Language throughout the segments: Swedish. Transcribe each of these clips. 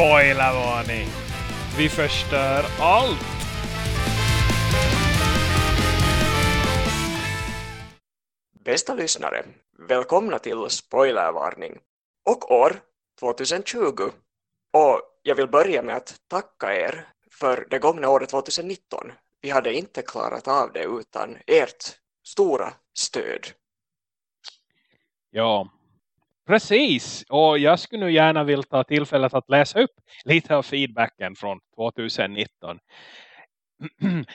Spoilervarning! Vi förstör allt! Bästa lyssnare, välkomna till Spoilervarning och år 2020. Och jag vill börja med att tacka er för det gångna året 2019. Vi hade inte klarat av det utan ert stora stöd. Ja, precis. Och jag skulle nu gärna vilja ta tillfället att läsa upp lite av feedbacken från 2019.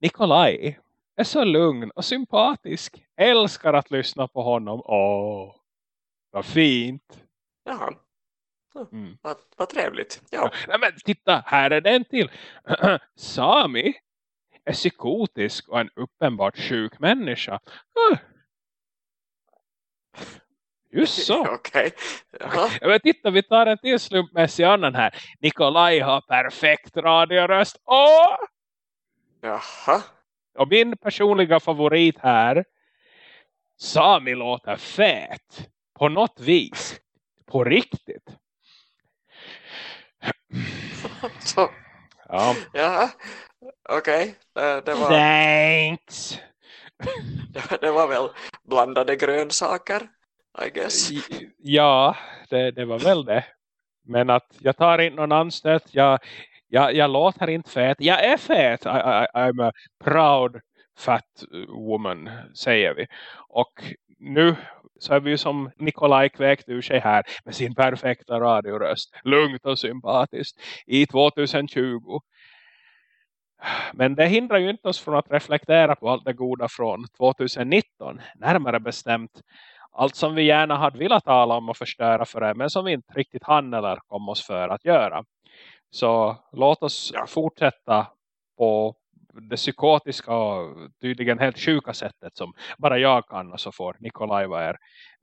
Nikolaj är så lugn och sympatisk. Älskar att lyssna på honom. Åh, vad fint. Jaha, Mm. vad, vad trevligt. Ja, Nej, men titta, här är den till. Sami är psykotisk och en uppenbart sjuk människa. Just så. okej. Jaha. Ja, men titta, vi tar en till slumpmässig annan här. Nikolaj har perfekt radioröst. Åh! Jaha. Och min personliga favorit här. Sami låter fet. På något vis. På riktigt. Så, Ja. jaha. Okej, det, det, var, Thanks. det var väl blandade grönsaker, i guess. Ja, det, det var väl det. Men att jag tar inte någon anstöt. Jag, jag, jag låter inte fet. Jag är fet. I, I, I'm a proud fat woman, säger vi. Och nu så är vi ju som Nikolaj kväkt ur sig här med sin perfekta radioröst. Lugnt och sympatiskt i 2020. Men det hindrar ju inte oss från att reflektera på allt det goda från 2019. Närmare bestämt allt som vi gärna hade velat tala om och förstöra för det. Men som vi inte riktigt hann eller kom oss för att göra. Så låt oss Ja. fortsätta på det psykotiska och tydligen helt sjuka sättet som bara jag kan. Och så får Nikolaj vara er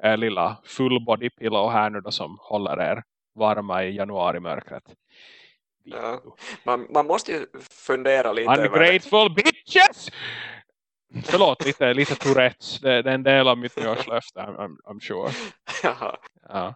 eh, lilla full body pillow här nu då som håller er varma i januari-mörkret. Ja. Man, man måste ju fundera lite över det. Ungrateful bitches! Förlåt, lite, lite Tourettes. Det, det är en del av mitt nyårslöfte, I'm, I'm, sure. Jaha. Ja.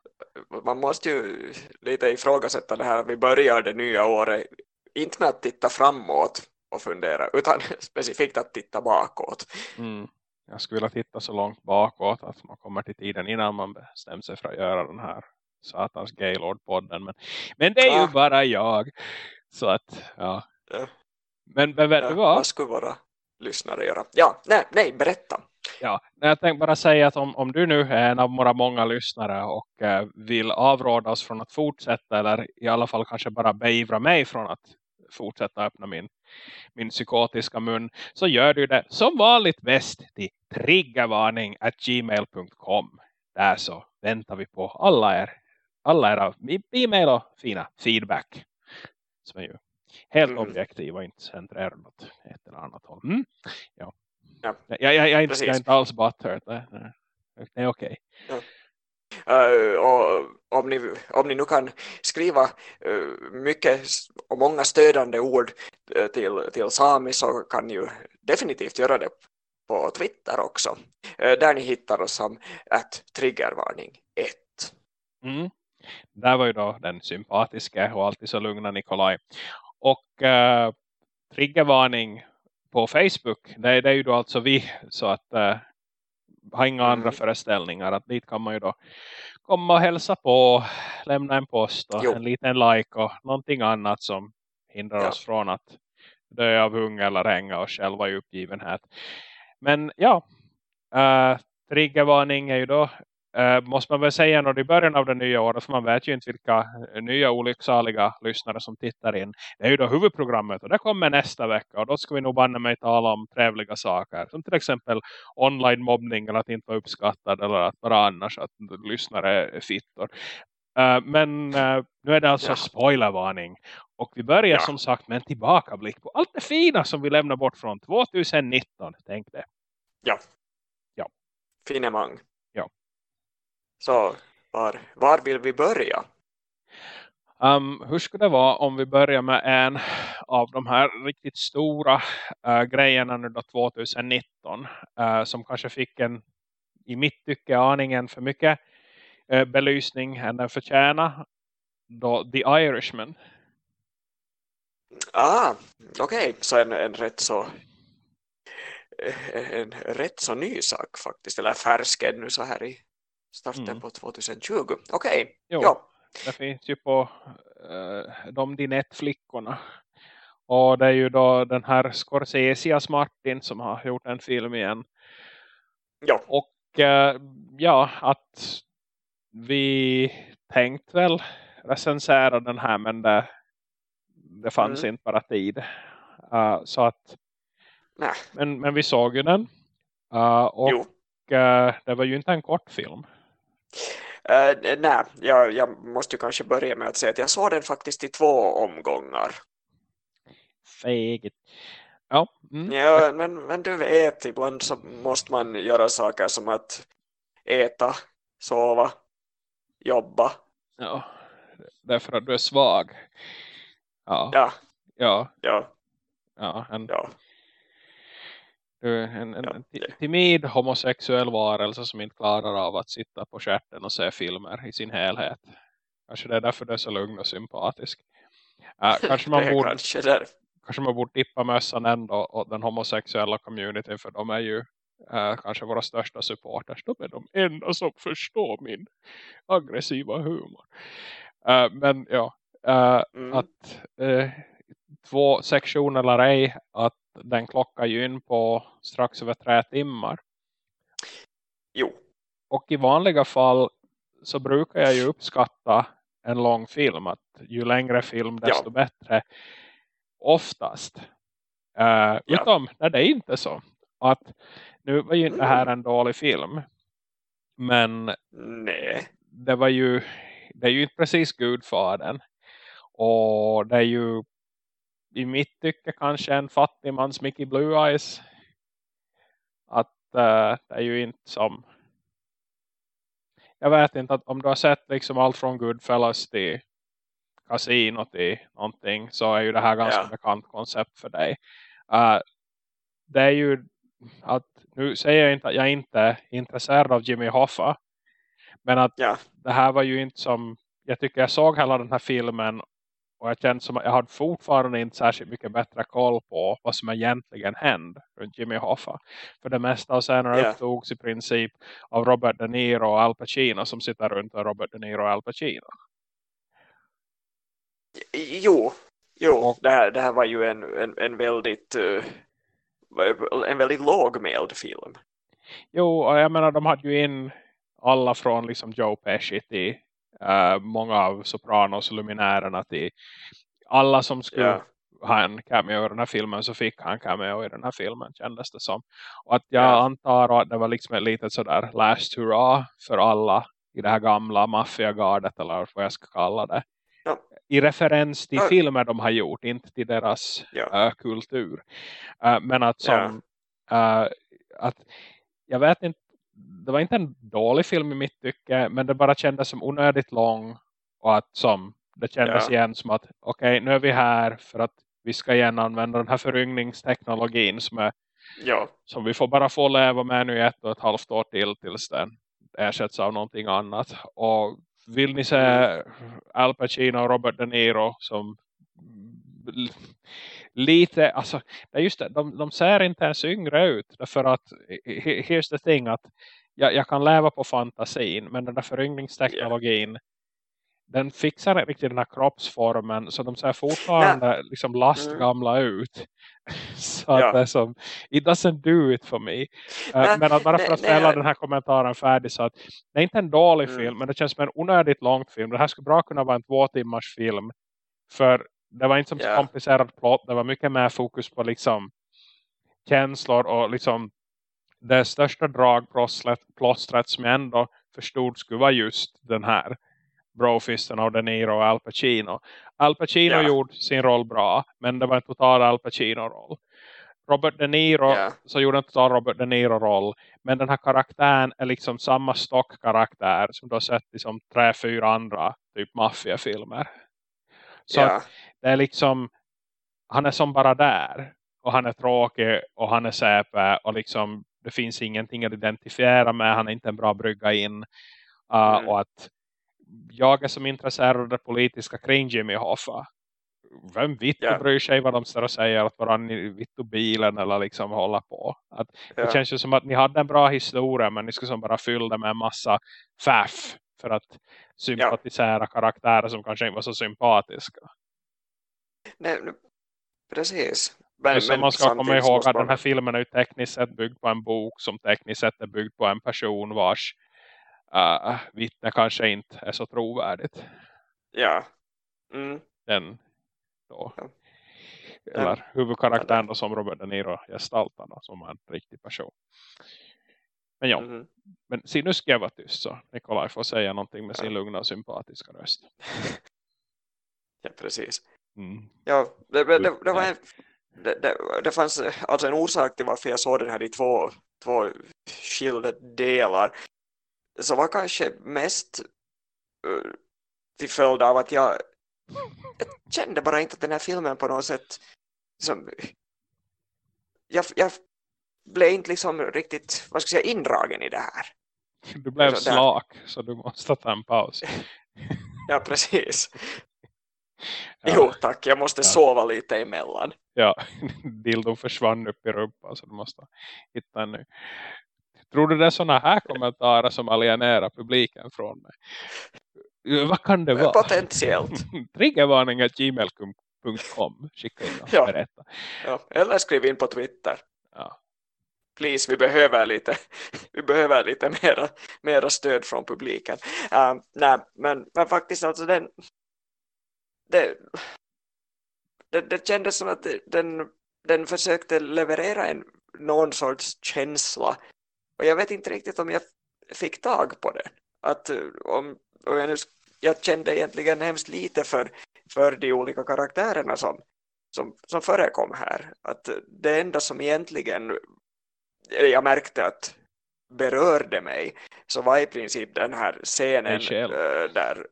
Man måste ju lite ifrågasätta det här vi börjar det nya året inte med att titta framåt och fundera utan specifikt att titta bakåt. Mm. Jag skulle vilja titta så långt bakåt att man kommer till tiden innan man bestämmer sig för att göra den här satans Gaylord-podden. Men, men det är ju Ah. bara jag. Så att, ja. Ja. Men, men vet Ja, du vad? vad skulle våra lyssnare göra? Ja, nej, nej berätta. Ja, jag tänkte bara säga att om, om du nu är en av våra många lyssnare och eh, vill avråda oss från att fortsätta eller i alla fall kanske bara beivra mig från att fortsätta öppna min, min psykotiska mun så gör du det som vanligt bäst till triggervarning at gmail.com. Där så väntar vi på alla er alla era e-mail och fina feedback som är ju helt Mm. objektiv och inte centrerad åt ett eller annat håll. Mm? Ja. Ja. Jag, jag, jag, jag är inte alls butthurt. Nej, nej. Det är okej. Uh, och om ni, om ni nu kan skriva uh, mycket och många stödande ord uh, till, till Sami så kan ni ju definitivt göra det på Twitter också. Där ni hittar oss som att triggervarning 1. Mm. Där var ju då den sympatiska och alltid så lugna Nikolaj. Och uh, triggervarning på Facebook, det, är- det är ju då alltså vi så att uh, har inga Mm. andra föreställningar. Att dit kan man ju då komma och hälsa på, lämna en post och Jo. en liten like och någonting annat som hindrar Ja. oss från att dö av hunger eller hänga och själva i uppgivenhet. Men ja, uh, triggervarning är ju då eh, måste man väl säga något i början av det nya året för man vet ju inte vilka eh, nya olycksaliga lyssnare som tittar in. Det är ju då huvudprogrammet och det kommer nästa vecka och då ska vi nog banne mig tala om trevliga saker som till exempel online mobbning eller att inte vara uppskattad eller att bara annars att lyssnare är fittor. Eh, men eh, nu är det alltså Ja. spoilervarning och vi börjar Ja. som sagt med en tillbakablick på allt det fina som vi lämnar bort från 2019. Tänk det. Finemang. Ja. Så var, var vill vi börja? Um, hur skulle det vara om vi börjar med en av de här riktigt stora uh, grejerna nu då 2019 uh, som kanske fick en i mitt tycke aningen för mycket uh, belysning än den förtjänar. då The Irishman. Ah, okej. Okay. Så en, en rätt så en rätt så ny sak faktiskt. Eller färsk ännu så här i starten mm. på 2020. Okej, okay. ja. Det finns ju på uh, de Dinette-flickorna. Och det är ju då den här Scorsesias Martin som har gjort en film igen. Ja. Och uh, ja, att vi tänkt väl recensera den här men det, det fanns mm. inte bara tid. Uh, så att. Men, men vi såg ju den. Uh, och uh, det var ju inte en kort film. Uh, nej, jag, jag måste ju kanske börja med att säga att jag såg den faktiskt i två omgångar. Fegigt. Ja, mm. ja men, men du vet, ibland så måste man göra saker som att äta, sova, jobba. Ja, därför att du är svag. Ja. Ja. Ja. Ja. ja, en, ja. Du en, en, en timid homosexuell varelse som inte klarar av att sitta på skärten och se filmer i sin helhet. Kanske det är därför du är så lugn och sympatisk. Uh, kanske, man borde, kanske, där. kanske man borde tippa mössan ändå åt den homosexuella communityn för de är ju uh, kanske våra största supporters. De är de enda som förstår min aggressiva humor. Uh, men ja, mm. att två sektioner eller ej att den klockar ju in på strax över tre timmar. Jo. Och i vanliga fall så brukar jag ju uppskatta en lång film. Att ju längre film desto ja. bättre. Oftast. Uh, ja. Utom när det är inte så. Att nu var ju inte mm. här en dålig film. Men Nej. det var ju det är ju inte precis Gudfadern. Och det är ju i mitt tycke kanske en fattig mans Mickey Blue Eyes. Att uh, det är ju inte som jag vet inte att om du har sett liksom allt från Goodfellas till Casino till någonting så är ju det här ganska ja. bekant koncept för dig. Uh, det är ju att nu säger jag inte att jag inte är intresserad av Jimmy Hoffa men att ja. det här var ju inte som jag tycker jag såg hela den här filmen och jag kände som att jag hade fortfarande inte särskilt mycket bättre koll på vad som egentligen hände runt Jimmy Hoffa. För det mesta av scenerna yeah. upptogs i princip av Robert De Niro och Al Pacino som sitter runt Robert De Niro och Al Pacino. Jo, jo och, det, här, det här var ju en, en, en väldigt uh, en väldigt lågmäld film. Jo, och jag menar de hade ju in alla från liksom Joe Pesci till uh, många av Sopranos Luminärerna till alla som skulle yeah. ha en cameo i den här filmen så fick han cameo i den här filmen kändes det som. Och att jag yeah. antar att det var liksom ett litet sådär last hurra för alla i det här gamla maffiagardet eller vad jag ska kalla det. Ja. I referens till ja. filmer de har gjort, inte till deras ja. uh, kultur. Uh, men att som uh, att jag vet inte det var inte en dålig film i mitt tycke men det bara kändes som onödigt lång och att som det kändes ja. igen som att okej okay, nu är vi här för att vi ska igen använda den här föryngningsteknologin som, är, ja. som vi får bara få leva med nu ett och ett halvt år till tills den ersätts av någonting annat. Och vill ni se. Al Pacino och Robert De Niro som lite, alltså just det, de, de ser inte ens yngre ut därför att here's the thing att jag, jag kan leva på fantasin men den där föryngringsteknologin yeah. den fixar inte riktigt den här kroppsformen så de ser fortfarande yeah. liksom lastgamla mm. ut så att det är som it doesn't do it for me uh, men att bara för att ställa den här kommentaren färdig så att det är inte en dålig mm. film men det känns som en onödigt lång film det här skulle bra kunna vara en två timmars film för det var inte som yeah. komplicerad plott. Det var mycket mer fokus på liksom känslor och liksom det största dragplåstret som jag ändå förstod skulle vara just den här brofisten av De Niro och Al Pacino. Al Pacino yeah. gjorde sin roll bra men det var en total Al Pacino-roll. Robert De Niro yeah. så gjorde en total Robert De Niro-roll men den här karaktären är liksom samma stockkaraktär som du har sett i liksom tre, fyra andra typ maffiafilmer. Så yeah det är liksom han är som bara där och han är tråkig och han är säpe och liksom det finns ingenting att identifiera med, han är inte en bra brygga in uh, mm. och att jag är som intresserad av det politiska kring Jimmy Hoffa. Vem vitt yeah. bryr sig vad de står och säger att varandra vitt och bilen eller liksom hålla på. Att yeah. Det känns ju som att ni hade en bra historia men ni skulle som bara fylla med en massa faff för att sympatisera yeah. karaktärer som kanske inte var så sympatiska. Nej, precis. Men, men man ska komma ihåg att den här filmen är ju tekniskt sett byggd på en bok som tekniskt sett är byggd på en person vars uh, vittne kanske inte är så trovärdigt. Ja. Mm. Den då. Ja. Eller ja. huvudkaraktären då som Robert De Niro gestaltar då, som en riktig person. Men ja, mm. men se nu ska vara tyst så Nikolaj får säga någonting med sin lugna och sympatiska röst. ja, precis. Mm. Ja, det, det, det, det var en, det, det, det, fanns alltså en orsak till varför jag såg den här i två, två skilda delar så var kanske mest uh, till följd av att jag, jag kände bara inte att den här filmen på något sätt som, jag, jag blev inte liksom riktigt vad ska jag säga, indragen i det här. Du blev så slak där. så du måste ta en paus. ja, precis. Ja. Jo, tack. Jag måste ja. sova lite emellan. Ja, dildon försvann upp i rumpan så du måste hitta en ny. Tror du det är sådana här kommentarer som alienerar publiken från mig? Vad kan det vara? Potentiellt. Triggervarningar gmail.com Skicka in och ja. berätta. Ja. Eller skriv in på Twitter. Ja. Please, vi behöver lite, vi behöver lite mera, mera stöd från publiken. Uh, nej, men, men faktiskt alltså den, det, det, det kändes som att den, den försökte leverera en, någon sorts känsla och jag vet inte riktigt om jag fick tag på det. Att eh, om, om jag, nu, jag kände egentligen hemskt lite för, för de olika karaktärerna som, som, som förekom här. Att det enda som egentligen jag märkte att berörde mig så var i princip den här scenen äh, där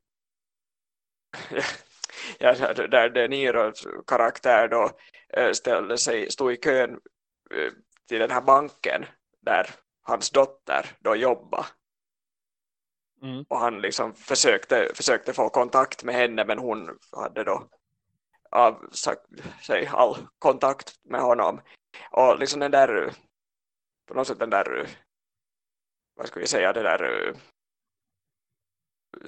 ja, där De Niros karaktär då äh, ställde sig, stod i kön äh, till den här banken där hans dotter då jobba. Mm. Och han liksom försökte, försökte få kontakt med henne men hon hade då avsagt sig all kontakt med honom. Och liksom den där på något sätt den där vad ska vi säga det där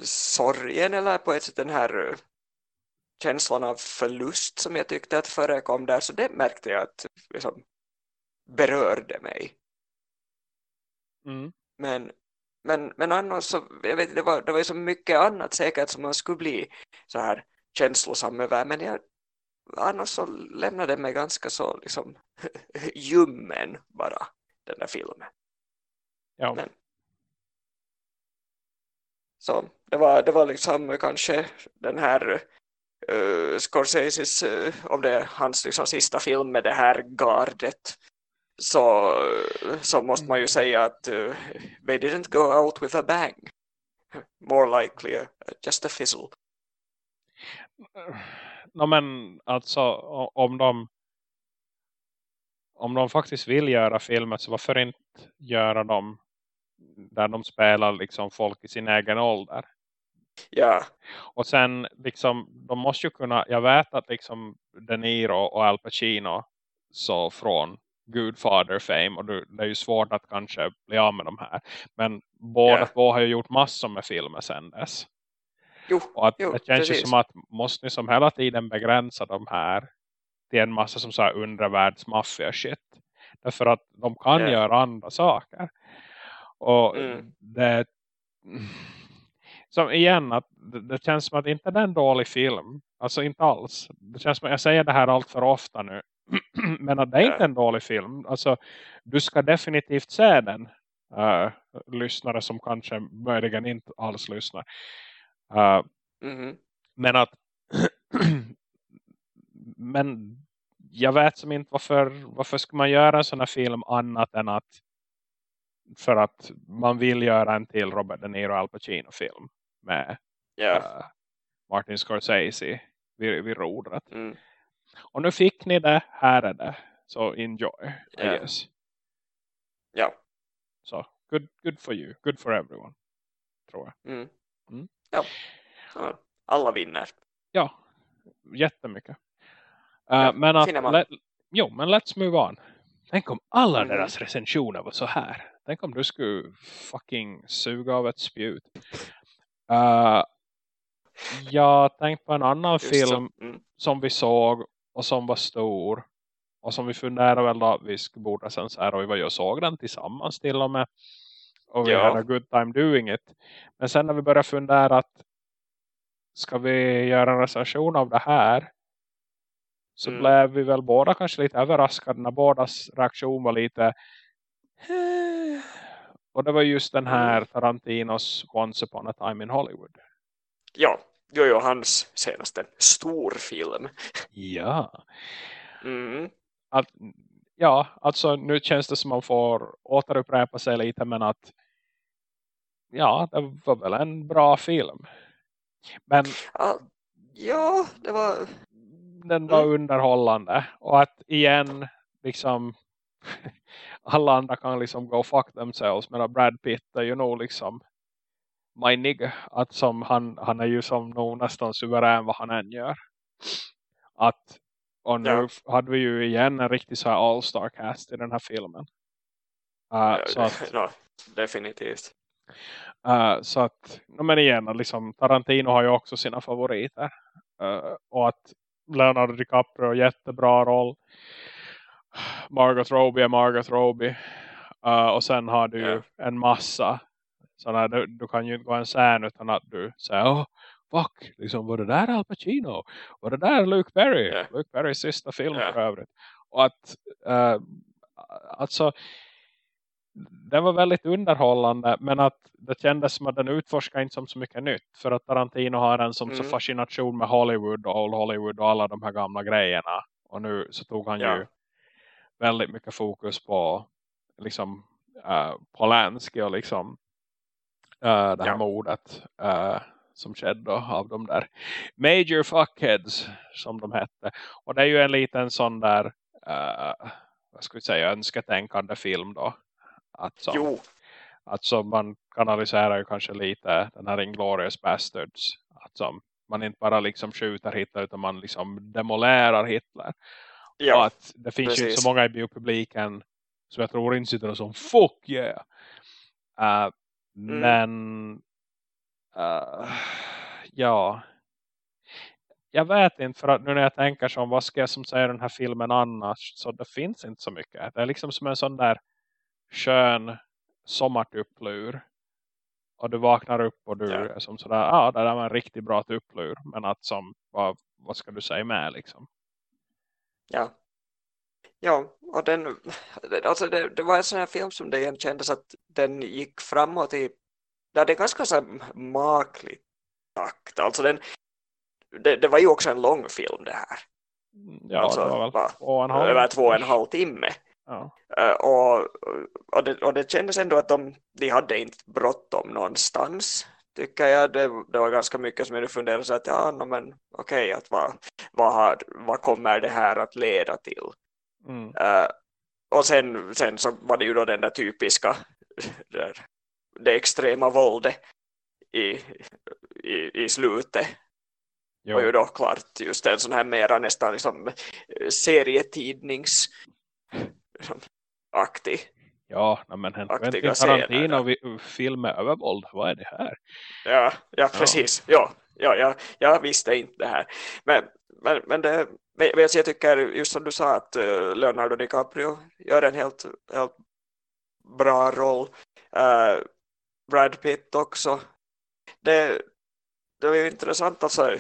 sorgen eller på ett sätt den här känslan av förlust som jag tyckte att förekom där så det märkte jag att liksom berörde mig. Mm. Men, men, men annars så, jag vet, det var, det var så mycket annat säkert som man skulle bli så här känslosam över. Men jag, annars så lämnade det mig ganska så liksom ljummen bara, den där filmen. Ja. Men, så det var, det var liksom kanske den här uh, Scorseses, uh, om det är hans liksom, sista film med det här gardet så, så måste man ju säga att uh, they didn't go out with a bang. More likely uh, just a fizzle. No, men alltså om de om de faktiskt vill göra filmer så varför inte göra dem där de spelar liksom folk i sin egen ålder? Ja. Och sen liksom, de måste ju kunna, jag vet att liksom De Niro och Al Pacino så från Gudfather fame och det är ju svårt att kanske bli av med de här. Men båda yeah. två har ju gjort massor med filmer sedan dess. Jo, och att jo, det känns precis. ju som att måste ni som hela tiden begränsa de här till en massa som så här undervärldsmaffia shit. Därför att de kan yeah. göra andra saker. Och mm. det som igen att det, känns som att inte det är en dålig film. Alltså inte alls. Det känns som att jag säger det här allt för ofta nu. men att det är inte en dålig film. Alltså, du ska definitivt se den. Uh, lyssnare som kanske möjligen inte alls lyssnar. Uh, mm -hmm. Men att men jag vet som inte varför, varför ska man göra en sån här film annat än att för att man vill göra en till Robert De Niro Al Pacino film med yeah. uh, Martin Scorsese vid, vid rodret. Mm. Och nu fick ni det, här är det. Så enjoy, I yeah. guess. Ja. Så, good, good for you. Good for everyone. Tror jag. Mm. Mm. Ja. Alla vinner. Ja, jättemycket. Uh, Ja, men att, let, jo, men let's move on. Tänk om alla Mhm. deras recensioner var så här. Tänk om du skulle fucking suga av ett spjut. Uh, jag tänkte på en annan Just film. Mm. som vi såg och som var stor. Och som vi funderade väl då vi borde här och vi var ju och såg den tillsammans till och med. Och vi Ja. hade a good time doing it. Men sen när vi började fundera att ska vi göra en recension av det här så Mm. blev vi väl båda kanske lite överraskade när bådas reaktion var lite. Och det var just den här Mm. Tarantinos Once upon a time in Hollywood. Ja, jo, jo, hans senaste storfilm. Ja. Mm. Att, ja, alltså nu känns det som man får återupprepa sig lite men att ja, det var väl en bra film. Men ja, det var... den var Mm. underhållande och att igen liksom alla andra kan liksom go fuck themselves men Brad Pitt är ju nog liksom my nigga att som han, han är ju som nog nästan suverän vad han än gör att och nu Ja. hade vi ju igen en riktig så här all-star cast i den här filmen uh, så att, no, definitivt. uh, så att no, men igen liksom Tarantino har ju också sina favoriter uh, och att Leonardo DiCaprio jättebra roll Margot Robbie är Margot Robbie Uh, och sen har du ju en massa sådana, du, du kan ju inte gå en scen utan att du säger oh, fuck, liksom, var det där Al Pacino? Var det där Luke Perry? Ja. Luke Perrys sista film Ja. för övrigt. Och att uh, alltså det var väldigt underhållande men att det kändes som att den utforskar inte som så mycket nytt för att Tarantino har en som så Mm. fascination med Hollywood och Old Hollywood och alla de här gamla grejerna och nu så tog han Ja. ju väldigt mycket fokus på liksom uh, Polanski och liksom uh, det här Ja. mordet uh, som skedde av de där Major Fuckheads som de hette. Och det är ju en liten sån där uh, vad ska vi säga önsketänkande film då. Att som, Jo, att som man kanaliserar ju kanske lite den här Inglourious Bastards. Att som man inte bara liksom skjuter Hitler utan man liksom demolerar Hitler ja, att det finns ju inte precis. så många i biopubliken som jag tror inte sitter och som fuck yeah. Uh, Mm. Men uh, ja jag vet inte för att nu när jag tänker som vad ska jag som säga den här filmen annars så det finns inte så mycket. Det är liksom som en sån där skön sommartupplur och du vaknar upp och du Ja. är som sådär, ja ah, det där var en riktigt bra tupplur men att som, vad, vad ska du säga med liksom? Ja. Ja, och den, alltså det, det var en sån här film som det igen kändes att den gick framåt i, där det är ganska så här maklig takt. Alltså den, det, det var ju också en lång film det här. Ja, Alltså, det var väl va? två och en halv. Över två och en halv timme. Ja. Eh, och, och, det, och det kändes ändå att de, de hade inte bråttom någonstans tycker jag. Det, det var ganska mycket som jag funderade så att ja, no, men okej, att vad, vad, har, vad kommer det här att leda till? Mm. Eh, och sen, sen så var det ju då den där typiska där, det extrema våldet i, i, i slutet Jo. var ju då klart just en sån här mera nästan liksom eh, serietidnings aktig. Ja, men Quentin scener Tarantino där. vi- film med övervåld, vad är det här? Ja, ja precis. Ja. Ja, ja, jag visste inte det här. Men, men, men, det, men jag tycker just som du sa att eh, Leonardo DiCaprio gör en helt, helt bra roll. Eh, Brad Pitt också. Det, det var ju intressant alltså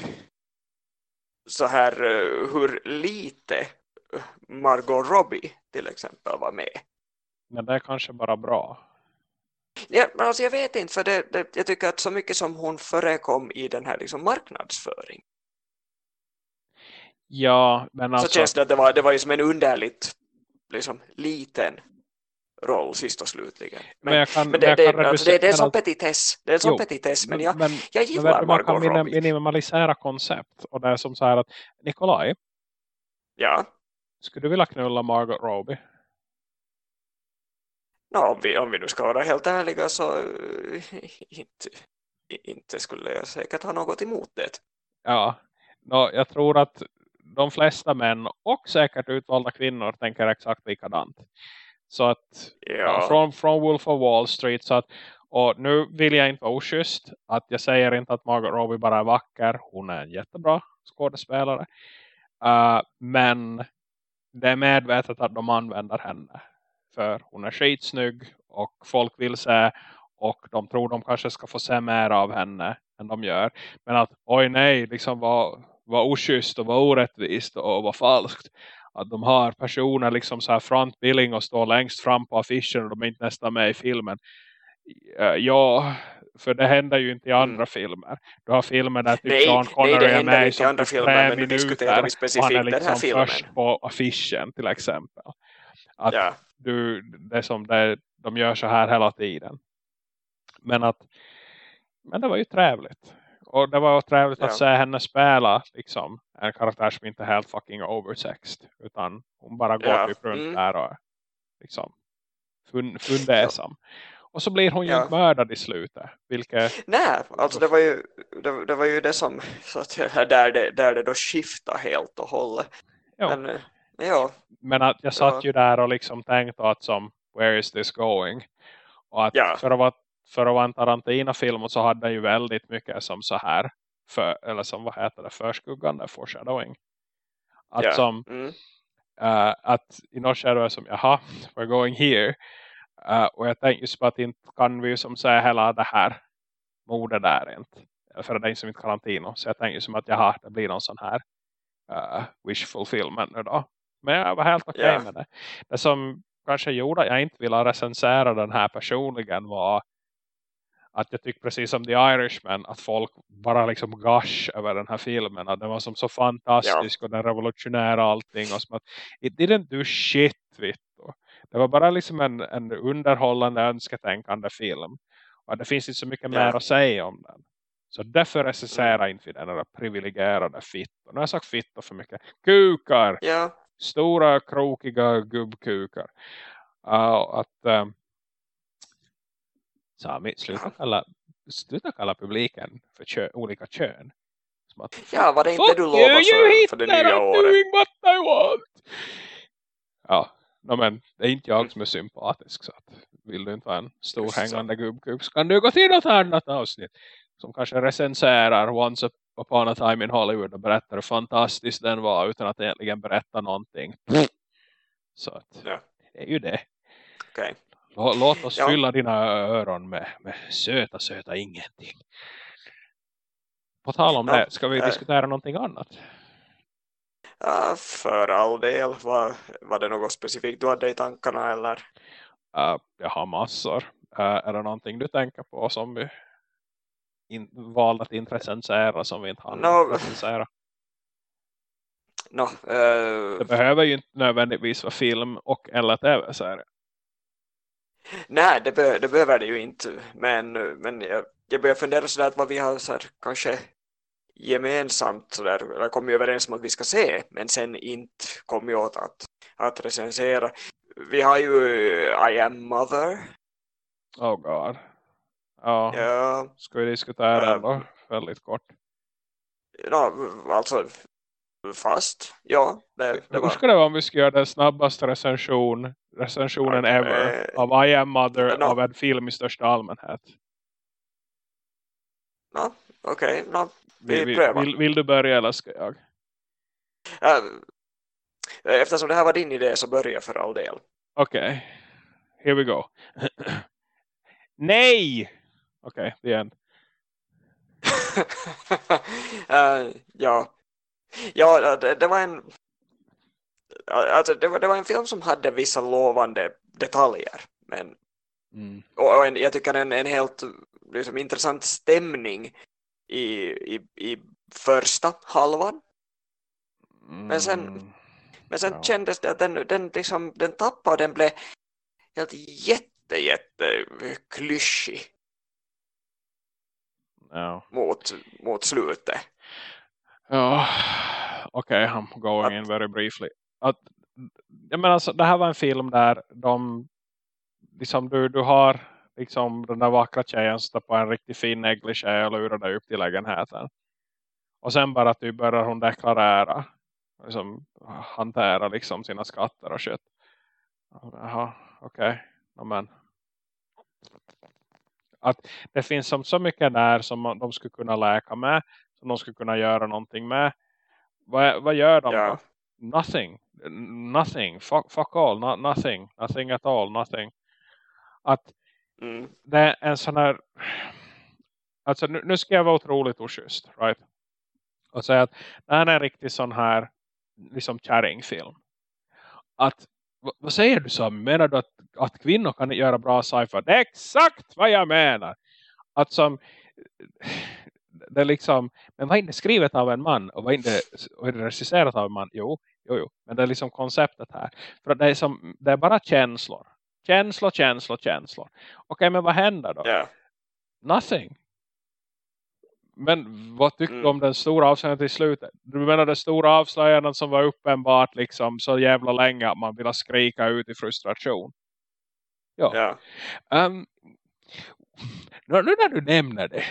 så här eh, hur lite Margot Robbie till exempel var med. Men det är kanske bara bra. Ja, men alltså jag vet inte, för det, det, jag tycker att så mycket som hon förekom i den här liksom marknadsföring Ja, men så alltså, känns det att det var, det var ju som en underligt liksom, liten roll sist och slutligen. men Men, jag kan, men det, jag det, kan alltså det, det är en sån petitess, det är en sån Jo, petitess, men jag, men, jag men gillar man kan Margot minim- Robbie. minimalisera koncept. Och det är som så här att Nikolaj, Ja, skulle du vilja knulla Margot Robbie? No, om, vi, om vi nu ska vara helt ärliga så eh, inte, inte skulle jag säkert ha något emot det. Ja, no, jag tror att de flesta män och säkert utvalda kvinnor tänker exakt likadant. Så att Ja. ja, från, från Wolf of Wall Street så att och nu vill jag inte vara oschysst att jag säger inte att Margot Robbie bara är vacker. Hon är en jättebra skådespelare. Uh, men det är medvetet att de använder henne. För hon är skitsnygg och folk vill se och de tror de kanske ska få se mer av henne än de gör. Men att oj nej, liksom vad, vad oschysst och vad orättvist och vad falskt. Att de har personer liksom så här frontbilling och står längst fram på affischen och de är inte nästan med i filmen. Ja, för det händer ju inte i andra Mm. filmer. Du har filmer där typ Nej, Sean nej, Connery det är med i som andra typ filmer, men minuter. vi och specifikt han är den här liksom filmen. först på affischen till exempel. Att Ja. Du, det är som det, de gör så här hela tiden. Men att men det var ju trevligt. Och det var trevligt Ja. att se henne spela liksom, en karaktär som inte är helt fucking oversext. Utan hon bara går Ja. typ runt Mm. där och liksom fun, fundersam. Och så blir hon ju Ja. mördad i slutet. Vilket, Nej, alltså det var ju det, det var ju det som så att, där, det, där det då skiftade helt och hållet. Men eh, ja, Men att jag satt Ja. ju där och liksom tänkte att som, where is this going? Och att Ja. för, att vara, för att vara en Tarantino-film så hade den ju väldigt mycket som så här, för, eller som vad heter det, förskuggande, foreshadowing. Att ja. som, Mm, uh, att i något var det som, jaha, we're going here. Uh, och jag tänkte just på att inte kan vi ju som säga hela det här mordet där inte. För det är som inte Tarantino. Så jag tänkte som att jaha, det blir någon sån här uh, wish fulfillment nu då. Men jag var helt okej Ja. med det. Det som kanske gjorde att jag inte ville recensera den här personligen var att jag tycker precis som The Irishman att folk bara liksom gush över den här filmen. Att den var som så fantastisk och den revolutionära allting. Och som att it didn't do shit, Vitto. Det var bara liksom en, en underhållande önsketänkande film. Och det finns inte så mycket Ja. mer att säga om den. Så därför recensera inte vid den där privilegierade fittor. Nu har jag sagt fittor för mycket. Kukar! ja, Stora krokiga gubbkukar. Uh, att um, Sami, sluta kalla, sluta kalla publiken för kö, olika kön. Att, ja, var det inte du lovade för, för det nya året? doing what I want. Ja, no, men det är inte jag som är sympatisk så att vill du inte vara en stor Just hängande gubbkuk så kan du gå till något annat avsnitt som kanske recenserar Once upon a time in Hollywood och berättar hur fantastisk den var utan att egentligen berätta någonting. Så att, Ja. det är ju det. Lå- Låt oss Ja. fylla dina öron med, med söta, söta ingenting. På tal om Ja, det, ska vi eh. diskutera någonting annat? Ja, för all del. Var, var det något specifikt du hade i tankarna eller? Uh, jag har massor. Uh, är det någonting du tänker på som vi in, att inte recensera som vi inte hann No. recensera? No, eh, Det behöver ju inte nödvändigtvis vara film och eller tv-serie. nej, det, be, det behöver det ju inte. Men, men jag, jag börjar fundera sådär att vad vi har så här, kanske gemensamt sådär, eller kommit överens om att vi ska se, men sen inte kommit åt att, att recensera. Vi har ju I am mother. Oh god. Ja, Ja, ska vi diskutera Ja. den då? Väldigt kort. no, alltså fast, ja, det, det Hur skulle det vara om vi skulle göra den snabbaste recension, recensionen Okej. ever av I am mother No. av en film i största allmänhet? No, Okej, no, Vill, Vi vill, prövar. vill, vill du börja eller ska jag? äh, eftersom det här var din idé så börja för all del. Okej. Here we go. Nej! Okej, det end. Eh, ja, ja det, det var en alltså, det, var, det var en film som hade vissa lovande detaljer men, Mm. och, och en, jag tycker en, en helt liksom, intressant stämning i, i, i första halvan Men sen- Mm. men sen Ja. kändes det att den, den, liksom, den tappade och den blev helt jätte jätte klyschig Ja. mot, mot slutet Ja, okej, I'm going Att- in very briefly. Att, jag menar, alltså, det här var en film där de, liksom, du, du har liksom den där vackra tjejen står på en riktigt fin negligé och lurar dig upp till lägenheten. Och sen bara typ börjar hon deklarera. Liksom, hantera liksom sina skatter och shit. Jaha, okej. Okay. men. Att det finns som så mycket där som de skulle kunna läka med. Som de skulle kunna göra någonting med. Vad, vad gör de ja. Nothing. Nothing. Fuck, fuck all. No, nothing. Nothing at all. Nothing. Att mm. det är en sån här... Alltså nu, nu ska jag vara otroligt oschysst. Right? Och säga att det här är en riktigt sån här liksom kärringfilm. Att vad säger du Sam? Menar du att, att kvinnor kan göra bra sci-fi? Det är exakt vad jag menar. Att som det är liksom, men var inte skrivet av en man och var inte och regisserat av en man? Jo, jo, jo, men det är liksom konceptet här. För det är, som, det är bara känslor. Känslor, känslor, känslor. Okej, okay, men vad händer då? Yeah. Nothing. Men vad tyckte mm. du om den stora avslöjandet i slutet? Du menar den stora avslöjandet som var uppenbart liksom så jävla länge att man ville skrika ut i frustration? Ja. Yeah. Um, nu, när du nämner det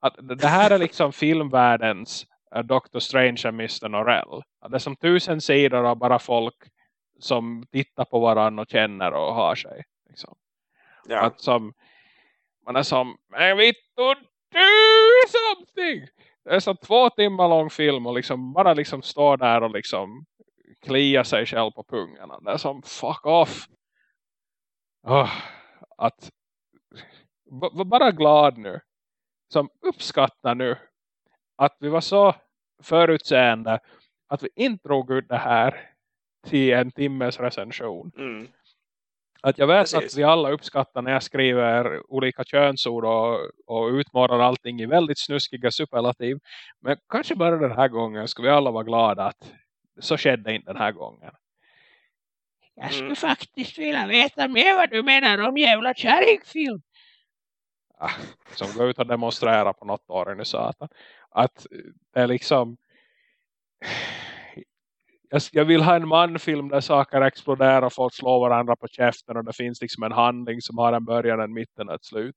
att det här är liksom filmvärldens uh, Doctor Strange och Mr. Norrell. Att det är som tusen sidor av bara folk som tittar på varandra och känner och har sig. Liksom. Ja. Att som, man är som, men Vittu, do something! Det är som två timmar lång film och liksom bara liksom står där och liksom kliar sig själv på pungarna. Det är som, fuck off! Oh, att var bara glad nu som uppskattar nu att vi var så förutseende att vi inte drog ut det här till en timmes recension. Mm. Att jag vet Precis. att vi alla uppskattar när jag skriver olika könsord och, och utmålar allting i väldigt snuskiga superlativ. Men kanske bara den här gången ska vi alla vara glada att så skedde inte den här gången. Jag skulle mm. faktiskt vilja veta mer vad du menar om jävla kärringfilm. Ah, som går ut och demonstrerar på något år nu satan. Att det är liksom jag, vill ha en manfilm där saker exploderar och folk slår varandra på käften och det finns liksom en handling som har en början, en mitten och ett slut.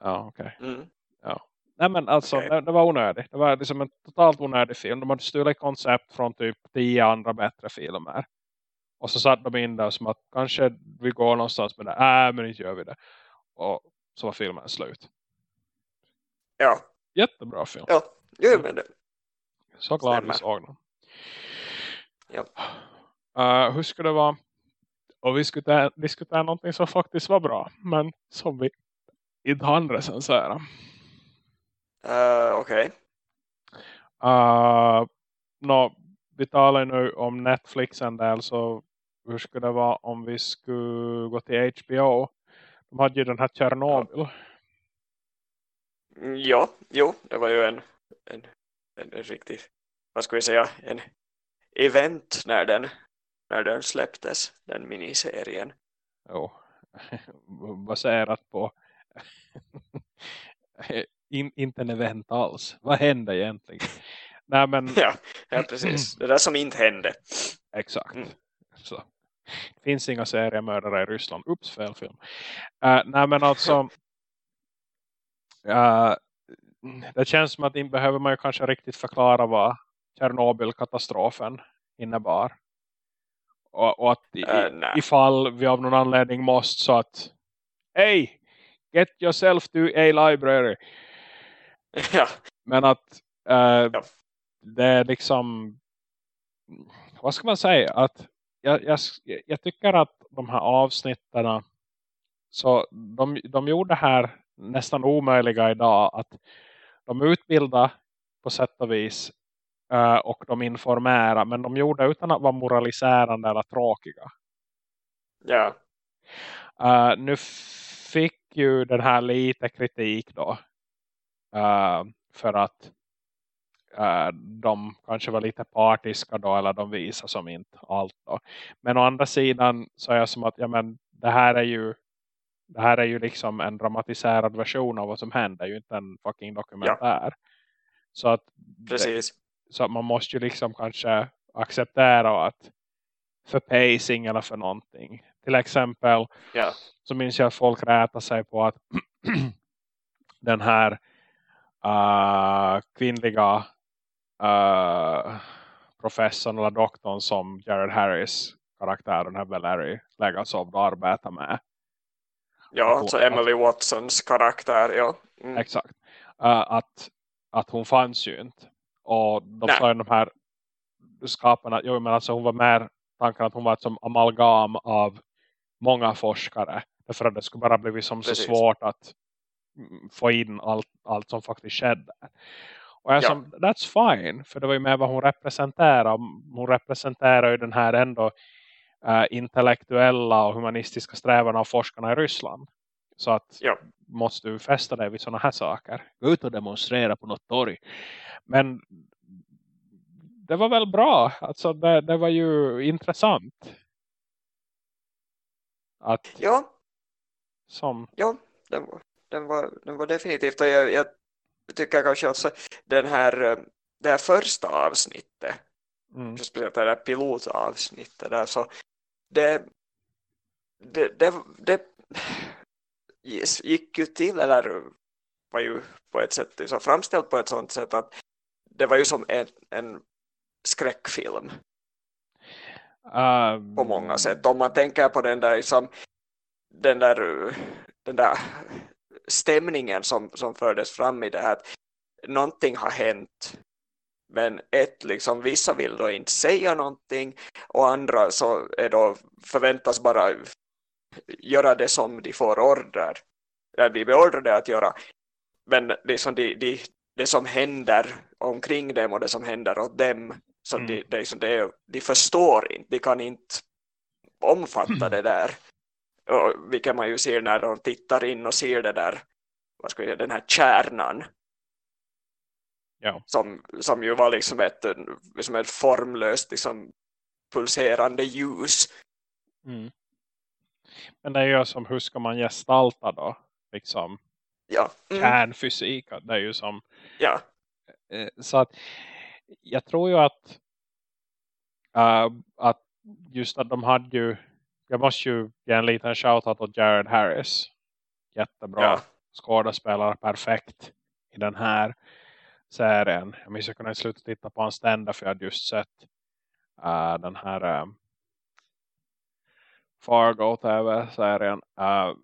Ja, okej. Okay. Mm. Ja. Nej men alltså, okay. det, det, var onödigt. Det var liksom en totalt onödig film. De hade stulit koncept från typ tio andra bättre filmer. Och så satt de in där som att kanske vi går någonstans med det. Äh, men inte gör vi det. Och så var filmen slut. Ja. Jättebra film. Ja, jo men det. Så glad Stämmer. vi såg den. Ja. Uh, hur skulle det vara? Och vi skulle diskutera någonting som faktiskt var bra. Men som vi inte hann recensera. Uh, Okej. Okay. Uh, no, vi talar nu om Netflix en del. Så hur skulle det vara om vi skulle gå till HBO de hade ju den här Tjernobyl. Ja, jo, det var ju en, en, en, en riktig, vad ska vi säga, en event när den, när den släpptes, den miniserien. Jo, baserat på In, inte en event alls. Vad hände egentligen? Nej, men... ja, ja, precis. Det där som inte hände. Exakt. Mm. Så finns inga seriemördare i Ryssland. Ups, fel film. Uh, nej men alltså uh, det känns som att inte behöver man ju kanske riktigt förklara vad Tjernobylkatastrofen innebar. Och, och att i, uh, ifall vi av någon anledning måste så att Hey, get yourself to a library. Ja. Men att uh, ja. det är liksom vad ska man säga? Att jag, jag, jag tycker att de här avsnitten så de, de gjorde här nästan omöjliga idag att de utbildar på sätt och vis uh, och de informerar men de gjorde utan att vara moraliserande eller tråkiga. Ja. Uh, nu fick ju den här lite kritik då uh, för att äh, de kanske var lite partiska då eller de visar som inte allt då. Men å andra sidan så är jag som att ja, men det här är ju det här är ju liksom en dramatiserad version av vad som händer, ju inte en fucking dokumentär. Ja. Så att Precis. så att man måste ju liksom kanske acceptera att för pacing eller för någonting. till exempel Ja. så minns jag att folk rätar sig på att den här uh, kvinnliga uh, professorn eller doktorn som Jared Harris karaktär, den här Valerie Legasov arbetar med. Ja, alltså Emily Watsons karaktär, ja. Mm. Exakt. Uh, att, att hon fanns ju inte. Och de sa ju de här skaparna, jo men alltså hon var mer tanken att hon var ett som amalgam av många forskare. Därför att det skulle bara bli som så Precis. svårt att få in allt, allt som faktiskt skedde. Och jag Ja. som, that's fine. För det var ju med vad hon representerar. Hon representerar ju den här ändå eh, intellektuella och humanistiska strävan av forskarna i Ryssland. Så att Ja. måste du fästa dig vid sådana här saker. Gå ut och demonstrera på något torg. Men det var väl bra. Alltså det, det var ju intressant. Att Ja, som ja den, var, den, var, den var definitivt. Och jag, jag tycker kanske också den här, eh, det här första avsnittet mm, speciellt det där pilotavsnittet där så det det, det, det gick ju till eller var ju på ett sätt så framställt på ett sånt sätt att det var ju som en, en skräckfilm. Äh, på många sätt. Om man tänker på den där liksom, den där den där stämningen som, som fördes fram i det här att någonting har hänt men ett liksom vissa vill då inte säga någonting och andra så är då förväntas bara göra det som de får order. Eller blir beordrade att göra. Men liksom de, de, det som händer omkring dem och det som händer åt dem så Mm. de, liksom det, de förstår inte, de kan inte omfatta det där och, vilket man ju ser när de tittar in och ser det där vad ska jag säga, den här kärnan Ja. som, som ju var liksom ett, liksom ett formlöst liksom, pulserande ljus Mm. Men det är ju som hur ska man gestalta då? Liksom ja, mm, kärnfysik. Det är ju som ja, eh, så att jag tror ju att äh, att just att de hade ju jag måste ju ge en liten shoutout åt Jared Harris. Jättebra Ja. skådespelare, perfekt i den här serien. Jag minns jag kunde inte sluta titta på hans stand för jag hade just sett äh, den här äh, Fargo tv-serien. Äh,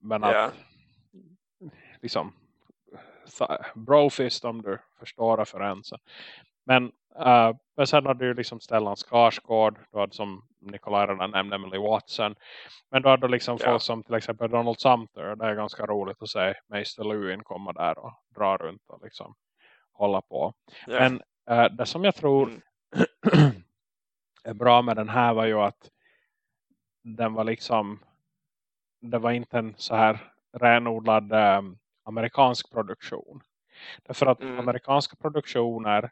men att ja, liksom th- brofist om du förstår referensen. Men, uh, men sen hade du liksom Stellan Skarsgård, du hade som Nikolaj redan nämnde Emily Watson. Men du hade liksom Ja. folk som till exempel Donald Sumter. Det är ganska roligt att se Meister Lewin komma där och dra runt och liksom hålla på. ja. Men uh, det som jag tror Mm. är bra med den här var ju att den var liksom det var inte en så här renodlad eh, amerikansk produktion. Därför att Mm. amerikanska produktioner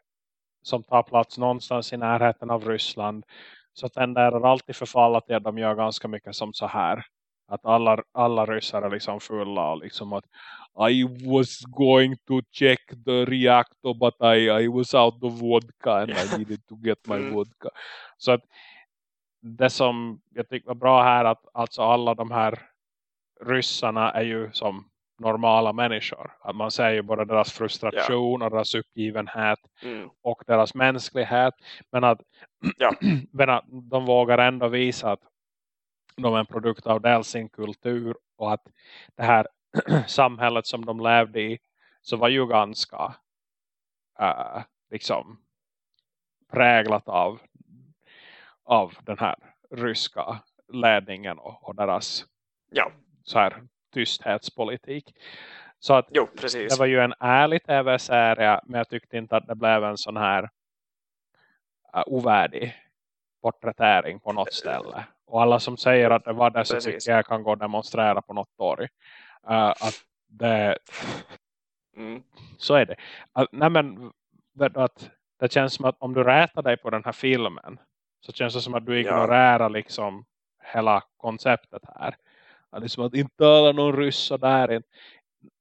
som tar plats någonstans i närheten av Ryssland så tenderar alltid förfalla till att de gör ganska mycket som så här. Att alla, alla ryssar är liksom fulla och liksom att I was going to check the reactor but I, I was out of vodka and I needed to get my Mm. vodka. Så att det som jag tycker var bra här att alltså alla de här ryssarna är ju som normala människor. Att man ser ju både deras frustration och deras uppgivenhet Mm. och deras mänsklighet. Men att, Ja. men att de vågar ändå visa att de är en produkt av dels sin kultur och att det här samhället som de levde i så var ju ganska äh, liksom präglat av av den här ryska ledningen och, och deras ja, så här tysthetspolitik. Så att jo det var ju en ärlig tv-serie men jag tyckte inte att det blev en sån här uh, ovärdig porträttering på något ställe. Och alla som säger att det var det så Precis. tycker jag kan gå och demonstrera på något torg. Uh, att det, Mm. så är det. Att, nej men, att det känns som att om du rätar dig på den här filmen så känns det som att du Ja. ignorerar liksom hela konceptet här. Att liksom att inte tala någon ryssa där.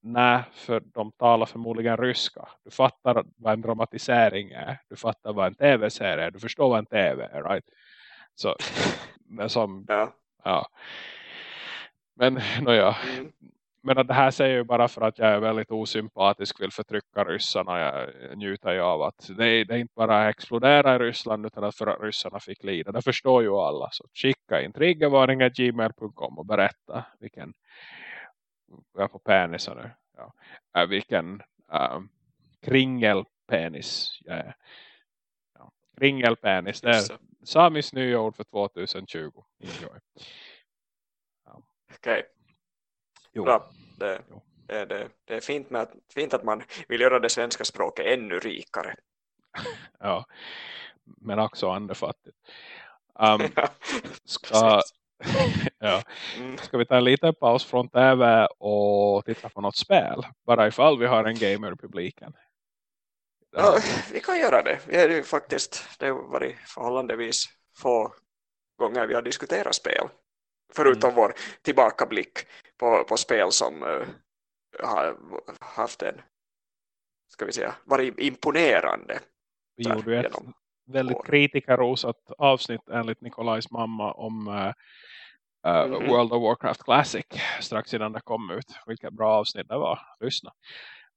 Nej, för de talar förmodligen ryska. Du fattar vad en dramatisering är. Du fattar vad en tv-serie är. Du förstår vad en tv är, right? Så är som Ja, Ja. Men, nåja. Mm. Men det här säger ju bara för att jag är väldigt osympatisk vill förtrycka ryssarna. Jag njuter ju av att det, det inte bara exploderar i Ryssland utan att för att ryssarna fick lida. Det förstår ju alla. Så skicka in triggervarningar.gmail.com och berätta vilken jag är på nu. Ja. Äh, vilken um, kringelpenis jag är. Ja. Kringelpenis. Det är Samis nya ord för 2020. Enjoy. Ja. Okej. Okay. Bra. Det, det, det, det, är fint, med att, fint att man vill göra det svenska språket ännu rikare. ja, men också andefattigt. Um, ska, ja. Mm. Ska vi ta en liten paus från tv och titta på något spel? Bara ifall vi har en gamer i publiken. Ja, vi kan göra det. Vi är ju faktiskt, det har varit förhållandevis få gånger vi har diskuterat spel. Förutom mm. vår tillbakablick på, på spel som uh, har haft en, ska vi säga, varit imponerande. Vi gjorde ju ett väldigt kritikerrosat avsnitt enligt Nikolajs mamma om uh, uh, mm -hmm. World of Warcraft Classic strax innan det kom ut. Vilket bra avsnitt det var. Lyssna.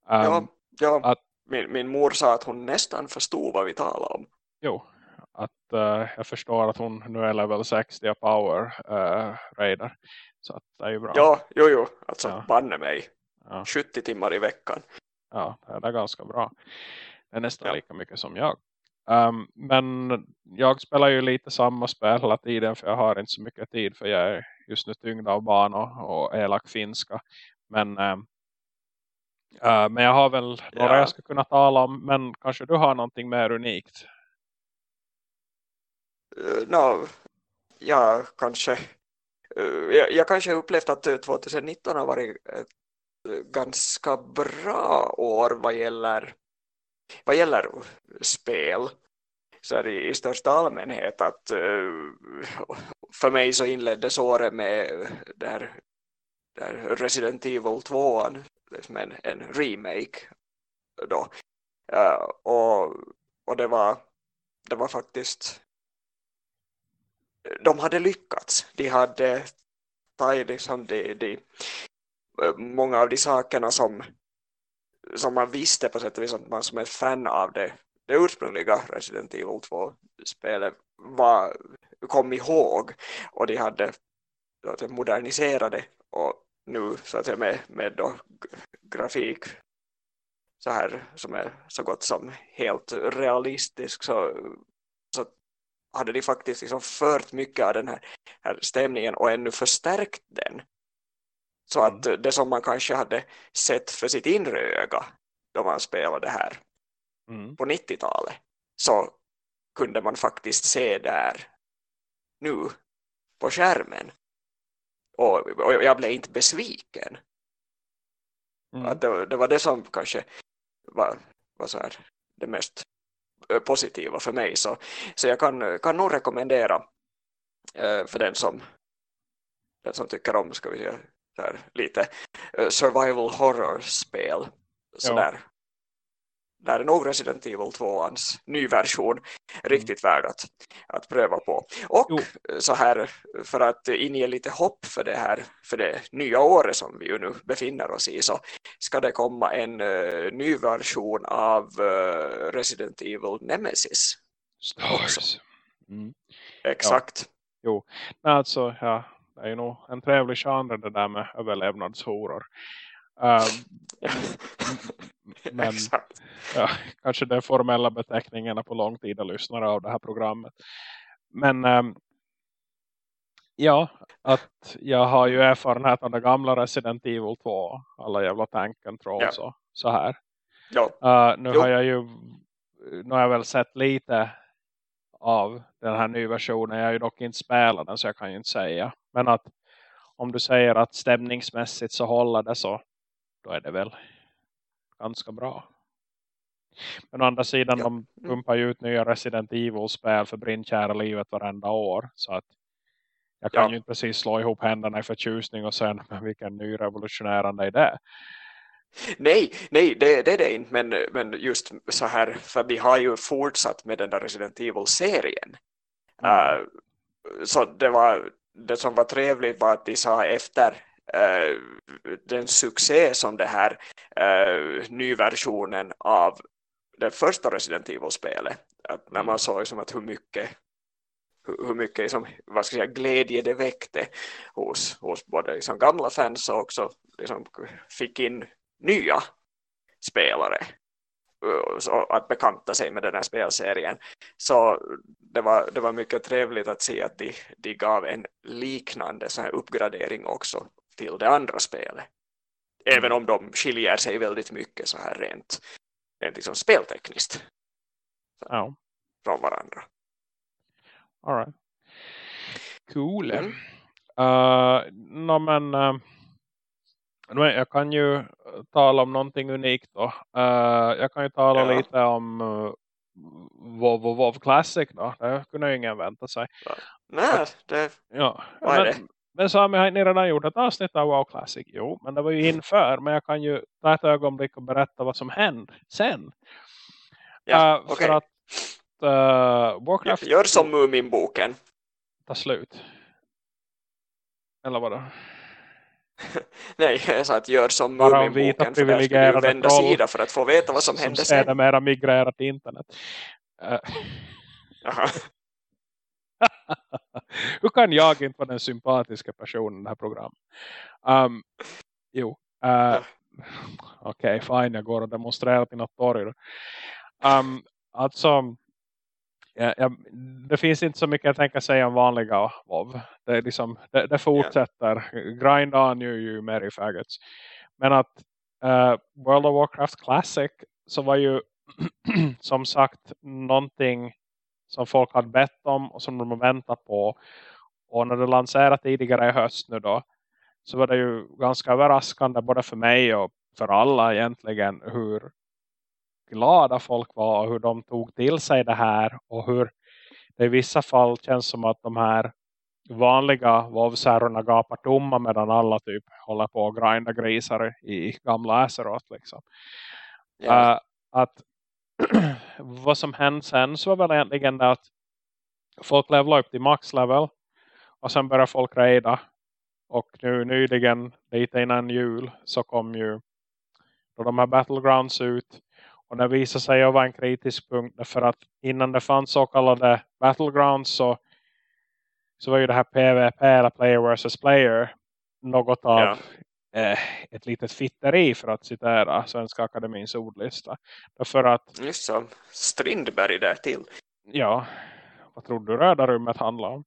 Um, ja, ja att, min, min mor sa att hon nästan förstod vad vi talade om. Jo, att uh, jag förstår att hon nu är level 60 power uh, raider. Så att det är ju bra. Ja, jo, jo. Alltså, ja. banne mig. Ja. 70 timmar i veckan. Ja, det är ganska bra. Det är nästan ja. lika mycket som jag. Um, men jag spelar ju lite samma spel hela tiden för jag har inte så mycket tid för jag är just nu tyngd av barn och, och elak finska. Men, um, uh, men jag har väl några ja. jag ska kunna tala om men kanske du har någonting mer unikt? Eh, no, ja, kanske. Eh, jag, jag kanske upplevt att eh, 2019 har varit ett ganska bra år vad gäller vad gäller spel. Så är det i största allmänhet att uh, för mig så inleddes året med där, där Resident Evil 2 liksom en, en remake då. Uh, och, och det var det var faktiskt de hade lyckats. De hade tagit liksom de, de, många av de sakerna som som man visste på sätt och vis att man som är fan av det, det ursprungliga Resident Evil 2-spelet var, kom ihåg. Och de hade så moderniserade och nu så att säga med, med då grafik så här som är så gott som helt realistisk så hade de faktiskt liksom fört mycket av den här, här stämningen och ännu förstärkt den så att mm. det som man kanske hade sett för sitt inre öga då man spelade här mm. på 90-talet så kunde man faktiskt se där nu på skärmen. Och, och jag blev inte besviken. Mm. Att det, det, var det som kanske var, var så här, det mest positiva för mig. Så, så jag kan, kan nog rekommendera eh, för den som, den som tycker om ska vi säga, där, lite uh, survival horror-spel. Sådär. Där är nog Resident Evil 2ans ny version mm. riktigt värd att, att pröva på. Och jo. så här för att inge lite hopp för det här för det nya året som vi ju nu befinner oss i så ska det komma en uh, ny version av uh, Resident Evil Nemesis. Stars. Mm. Exakt. Ja. Jo, men alltså ja, det är ju nog en trevlig genre det där med överlevnadshoror. Um, men ja, kanske den formella beteckningarna på långtida lyssnare av det här programmet. Men um, ja, att jag har ju erfarenhet av det gamla Resident Evil 2. Alla jävla tank controls ja. och så här. Ja. Uh, nu jo. har jag ju nu har jag väl sett lite av den här nya versionen. Jag har ju dock inte spelat den så jag kan ju inte säga. Men att om du säger att stämningsmässigt så håller det så då är det väl ganska bra. Men å andra sidan ja. de mm. pumpar ju ut nya Resident Evil-spel för brinnkära livet varenda år. Så att jag kan ja. ju inte precis slå ihop händerna i förtjusning och sen men vilken ny revolutionärande är det. Nej, nej det, det är det inte. Men, men just så här, för vi har ju fortsatt med den där Resident Evil-serien. Mm. Uh, så det var, det som var trevligt var att de sa efter den succé som det här uh, nyversionen av det första Resident Evil-spelet när man mm. såg liksom att hur mycket hur mycket liksom, vad ska jag säga, glädje det väckte hos, hos både liksom gamla fans och också liksom fick in nya spelare så att bekanta sig med den här spelserien. Så det var, det var mycket trevligt att se att de, de gav en liknande så här uppgradering också till det andra spelet. Även om de skiljer sig väldigt mycket så här rent, rent liksom speltekniskt. Ja. Från varandra. All right. Cool. Mm. Uh, no, men, uh, jag kan ju tala om någonting unikt då. Uh, jag kan ju tala ja. lite om uh, WoW, WoW Classic då. Det kunde ju ingen vänta sig. Ja. Nej, det... Ja. Vad är men, det? Men Sami, har ni redan gjort ett avsnitt av WoW Classic? Jo, men det var ju inför. Men jag kan ju ta ett ögonblick och berätta vad som hände sen. Ja, uh, okay. För att uh, Warcraft... Gör som Mumin-boken. Ta slut. Eller vadå? Nej, jag sa att gör som Mumin-boken för där ska du vända sida för att få veta vad som, som hände sen. Som mera migrerar till internet. Uh. Hur kan jag inte vara den sympatiska personen i det här programmet? Um, jo. Uh, Okej, okay, fine. Jag går och demonstrerar till något torg. Um, alltså ja, ja, det finns inte så mycket jag tänker säga om vanliga WoW. Det, är liksom, det, det fortsätter. Yeah. Grind on you, you merry faggots. Men att uh, World of Warcraft Classic så var ju som sagt någonting som folk hade bett om och som de har väntat på. Och när det lanserades tidigare i höst nu då så var det ju ganska överraskande både för mig och för alla egentligen hur glada folk var och hur de tog till sig det här och hur det i vissa fall känns som att de här vanliga vovsärorna gapar tomma medan alla typ håller på att grinda grisar i gamla Azeroth liksom. Ja. Uh, att vad som hände sen så var väl egentligen det att folk levlade upp till maxlevel och sen började folk reda. och nu nyligen lite innan jul så kom ju då de här battlegrounds ut och det visade sig att vara en kritisk punkt för att innan det fanns så kallade battlegrounds så, så var ju det här PvP eller player versus player något av ja eh, ett litet fitteri för att citera Svenska Akademins ordlista. Därför att, Just så, Strindberg där till. Ja, vad tror du röda rummet handlar om?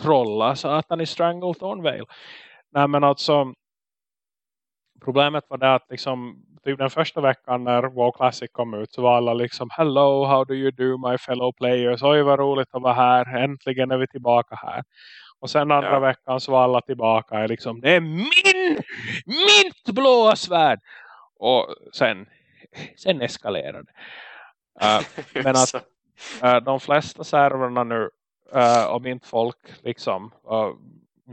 Trolla satan i Stranglethorn Vale. Nej men alltså problemet var det att liksom, typ den första veckan när WoW Classic kom ut så var alla liksom Hello, how do you do my fellow players? Oj vad roligt att vara här. Äntligen är vi tillbaka här. Och sen andra ja. veckan så var alla tillbaka. Liksom, det är min, mitt blåa svärd. Och sen, sen eskalerade uh, Men att uh, de flesta serverna nu, uh, om inte folk liksom uh,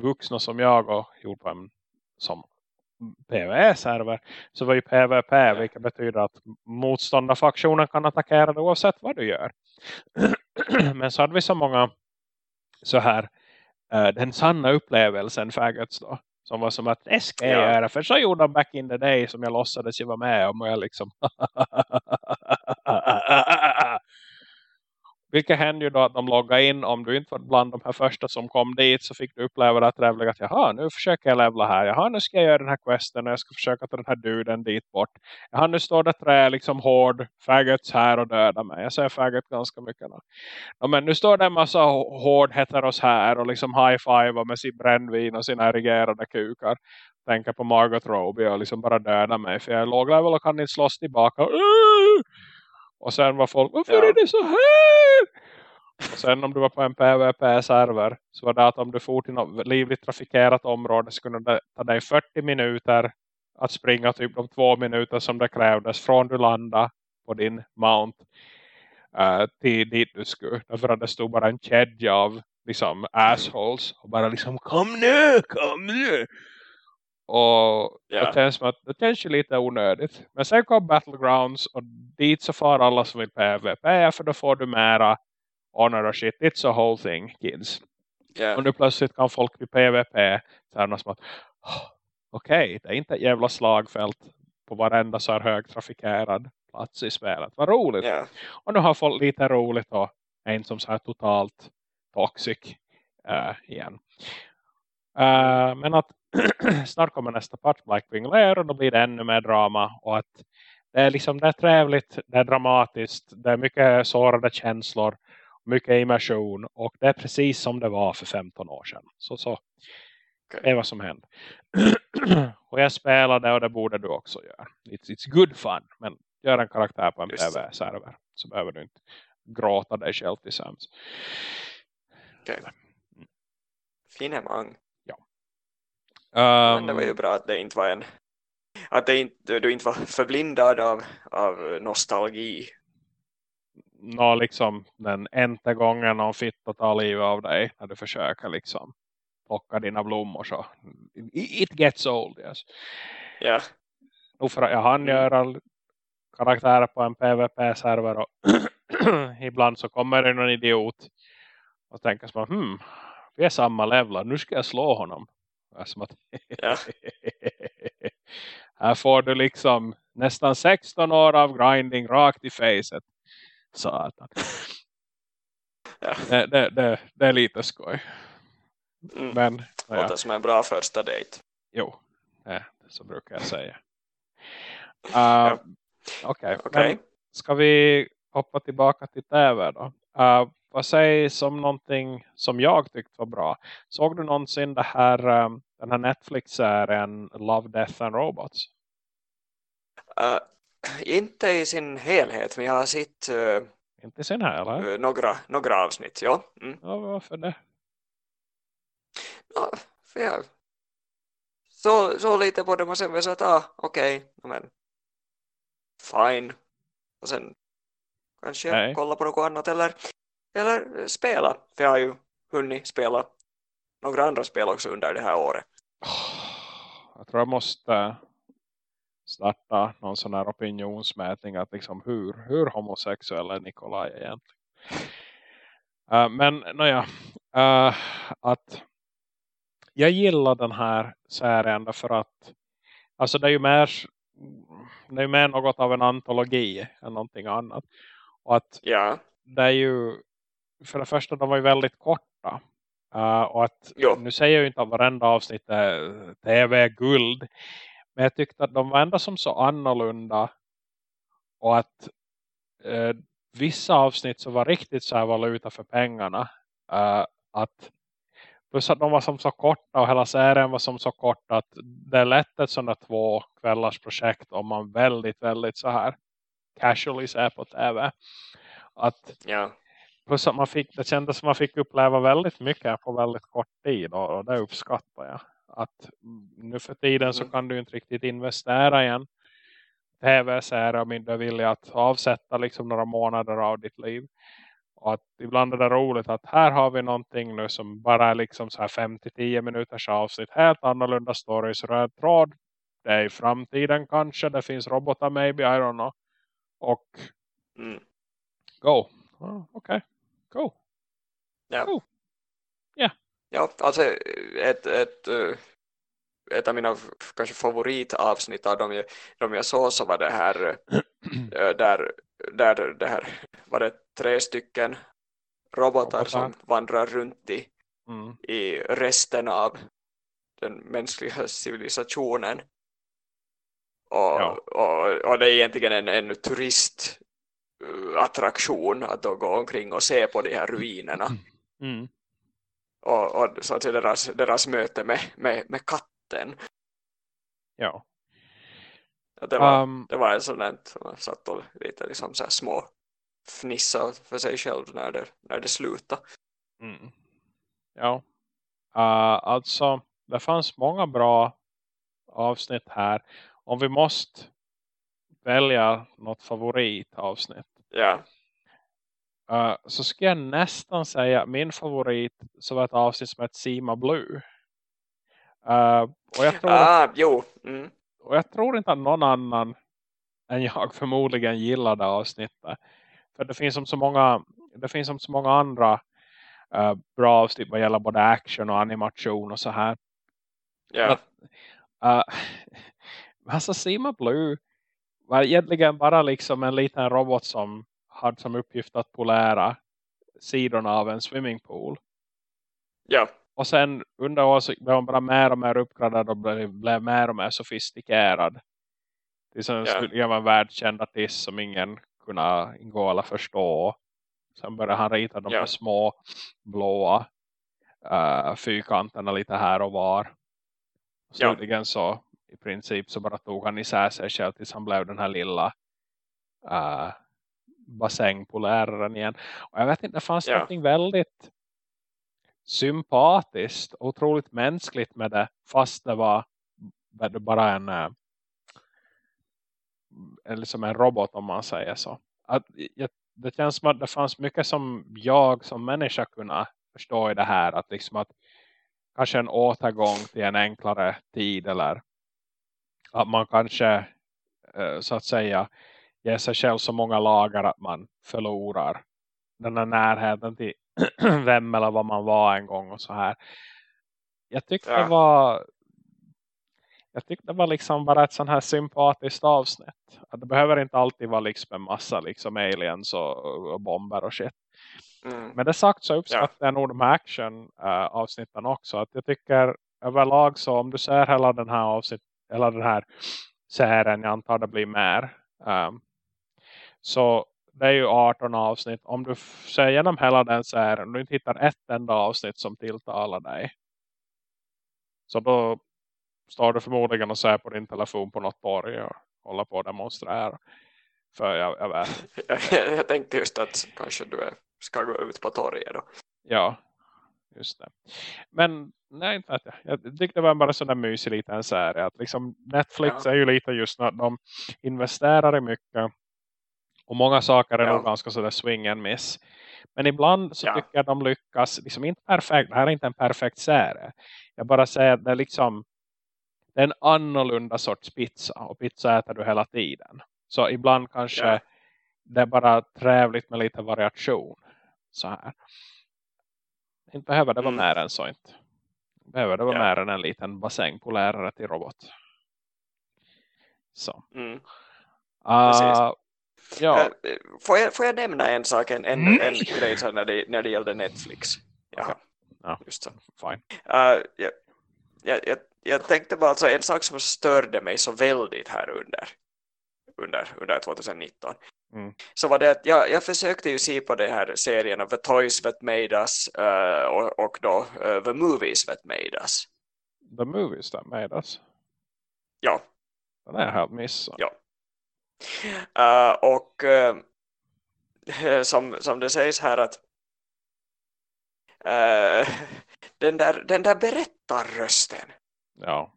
vuxna som jag och gjort på en som PvE-server så var ju PvP vilket betyder att motståndarfaktionen kan attackera dig oavsett vad du gör. Men så hade vi så många så här den sanna upplevelsen faggots då. Som var som att det ska jag ja. göra. För så gjorde de back in the day som jag låtsades ju vara med om. Och jag liksom Vilket hände ju då att de loggade in. Om du inte var bland de här första som kom dit så fick du uppleva det trevliga att jaha nu försöker jag levla här. Jaha nu ska jag göra den här questen och jag ska försöka ta den här duden dit bort. Jaha nu står det trä liksom hård faggots här och döda mig. Jag säger faggot ganska mycket. Då. Ja, men nu står det en massa hård heteros här och liksom high five med sin brännvin och sina erigerade kukar. Tänker på Margot Robbie och liksom bara döda mig. För jag är låglevel och kan inte slåss tillbaka. Och sen var folk, varför ja. är det så här? Och sen om du var på en PvP-server så var det att om du for till något livligt trafikerat område så kunde det ta dig 40 minuter att springa typ de två minuter som det krävdes från du landade på din mount uh, till dit du skulle. Därför att det stod bara en kedja av liksom assholes och bara liksom kom nu, kom nu. Och yeah. det, känns som att det känns ju lite onödigt. Men sen kom Battlegrounds och dit så far alla som vill PvP för då får du mera honor och shit. It's a whole thing, kids. Yeah. Och nu plötsligt kan folk vid PVP så här som att oh, okej, okay, det är inte ett jävla slagfält på varenda så här högtrafikerad plats i spelet. Vad roligt. Yeah. Och nu har folk lite roligt och en som så här totalt toxic uh, igen. Uh, men att snart kommer nästa part Blackwing Lair och då blir det ännu mer drama och att det är liksom det är trevligt, det är dramatiskt, det är mycket sårade känslor, mycket immersion och det är precis som det var för 15 år sedan. Så så, det är vad som hände. och jag spelade och det borde du också göra. It's, it's good fun, men gör en karaktär på en PV-server så behöver du inte gråta dig själv till sams. Okay. Finemang. Men det var ju bra att det inte var en att det inte, du inte var förblindad av, av nostalgi. Nå liksom den enda gången någon fitta tar livet av dig när du försöker liksom plocka dina blommor så it gets old yes. Ja. Nog för att jag hann mm. göra karaktärer på en PvP-server och ibland så kommer det någon idiot och tänker som hmm, vi är samma levlar, nu ska jag slå honom. Som att, ja. här får du liksom nästan 16 år av grinding rakt i facet. Satan. Ja. Det, det, det, det, är lite skoj. Mm. Men, ja. Det som en bra första dejt. Jo, det, så brukar jag säga. Uh, ja. Okej, okay. okay. ska vi hoppa tillbaka till TV då? Uh, vad sägs om någonting som jag tyckte var bra? Såg du någonsin det här, um, den här Netflix-serien Love, Death and Robots? Uh, inte i sin helhet, men jag har sett uh, inte i sin helhet? Uh, några, några avsnitt, ja. Mm. ja varför det? Ja, för jag så, så lite på det man sen sa att ah, okej, okay, men fine. Och sen kanske Nej. kolla på något annat eller eller spela. För jag har ju hunnit spela några andra spel också under det här året. Jag tror jag måste starta någon sån här opinionsmätning att liksom hur, hur homosexuell är Nikolaj egentligen? Uh, men nåja, uh, att jag gillar den här serien för att alltså det är ju mer det är mer något av en antologi än någonting annat. Och att ja. det är ju för det första, de var ju väldigt korta. Uh, och att, jo. nu säger jag ju inte att varenda avsnitt är tv-guld. Men jag tyckte att de var ändå som så annorlunda. Och att uh, vissa avsnitt så var riktigt så här valuta för pengarna. Uh, att plus att de var som så korta och hela serien var som så kort att det är lätt ett sådant två kvällars projekt om man väldigt, väldigt så här casually ser på tv. Att ja. Plus att man fick, det kändes som man fick uppleva väldigt mycket på väldigt kort tid. Och, och det uppskattar jag. Att nu för tiden så mm. kan du inte riktigt investera i en tv-serie om inte vill att avsätta liksom några månader av ditt liv. Och att ibland är det roligt att här har vi någonting nu som bara är liksom så här 5-10 minuters avsnitt. Helt annorlunda stories, röd tråd. Det är i framtiden kanske. Det finns robotar maybe, I don't know. Och mm. go. Oh, Okej. Okay. Cool. Ja. Cool. Yeah. Ja, alltså ett, ett, eh, ett av mina kanske favoritavsnitt av dem jag, de jag såg så var det här eh, där, där det här var det tre stycken robotar, robotar. som vandrar runt i, mm. i resten av den mänskliga civilisationen. Och, ja. och, och det är egentligen en, en turist attraktion att då gå omkring och se på de här ruinerna. Mm. Och, och, så att deras, deras möte med, med, med katten. Ja. Det var, um, det var en sån där som satt och lite liksom så små fnissa för sig själv när det, när det slutade. Mm. Ja. Uh, alltså, det fanns många bra avsnitt här. Om vi måste välja något favoritavsnitt. Ja. Uh, så ska jag nästan säga min favorit så var ett avsnitt som heter Sima Blue. Uh, och jag tror ah, att, jo. Mm. Och jag tror inte att någon annan än jag förmodligen gillade avsnittet. För det finns som så många det finns som så många andra uh, bra avsnitt vad gäller både action och animation och så här. Ja. Uh, alltså Sima Blue var egentligen bara liksom en liten robot som hade som uppgift att polära sidorna av en swimmingpool. Ja. Och sen under året så blev hon bara mer och mer uppgradad och blev, blev mer och mer sofistikerad. Tills hon Ja. slutligen var en världskänd artist som ingen kunde ingå eller förstå. Sen började han rita de Ja. små blåa uh, fyrkanterna lite här och var. Och Ja. slutligen så i princip så bara tog han isär sig själv tills han blev den här lilla uh, bassängpoläraren igen. Och jag vet inte, det fanns Ja. någonting väldigt sympatiskt och otroligt mänskligt med det fast det var bara en, eh, en liksom en robot om man säger så. Att, det känns som att det fanns mycket som jag som människa kunde förstå i det här. Att liksom att kanske en återgång till en enklare tid eller att man kanske eh, så att säga ger sig själv så många lagar att man förlorar den här närheten till vem eller vad man var en gång och så här. Jag tyckte Ja. det var jag tyckte det var liksom bara ett sånt här sympatiskt avsnitt. Att det behöver inte alltid vara liksom en massa liksom aliens och, och bomber och shit. Mm. Men det sagt så uppskattar jag nog de här action uh, avsnitten också. Att jag tycker överlag så om du ser hela den här avsnitt eller den här serien, jag antar det blir mer. Um, så det är ju 18 avsnitt. Om du ser igenom hela den serien och du inte hittar ett enda avsnitt som tilltalar dig. Så då står du förmodligen och ser på din telefon på något torg och håller på att demonstrera. För jag, jag vet. Jag, jag tänkte just att kanske du är, ska gå ut på torget då. Ja, just det. Men nej, inte vet jag. Jag tyckte det var bara sån där mysig liten serie. Att liksom Netflix Ja. är ju lite just när de investerar i mycket. Och många saker är Ja. nog ganska sådär swing and miss. Men ibland så Ja. tycker jag de lyckas. Liksom inte perfekt. Det här är inte en perfekt serie. Jag bara säger att det är liksom. Det är en annorlunda sorts pizza. Och pizza äter du hela tiden. Så ibland kanske Ja. det är bara trevligt med lite variation. Så här. Inte behöver det vara Mm. mer än så inte. Behöver det vara Ja. mer än en liten bassängpolärare till robot. Så. Mm. Uh, ja. Får, jag, får jag nämna en sak, en, en, Mm. en grej när, det, när det gällde Netflix? Ja, Okej. Ja. just så. Fine. Uh, jag, jag, jag, jag tänkte bara alltså en sak som störde mig så väldigt här under, under, under 2019. Mm. Så var det att jag, jag försökte ju se på den här serien The Toys That Made Us eh, och, och då eh, The Movies That Made Us. The movies that made us. Ja, Den är jag helt missat. Ja. Eh, och som, som det sägs här att den, där, den där berättarrösten Ja.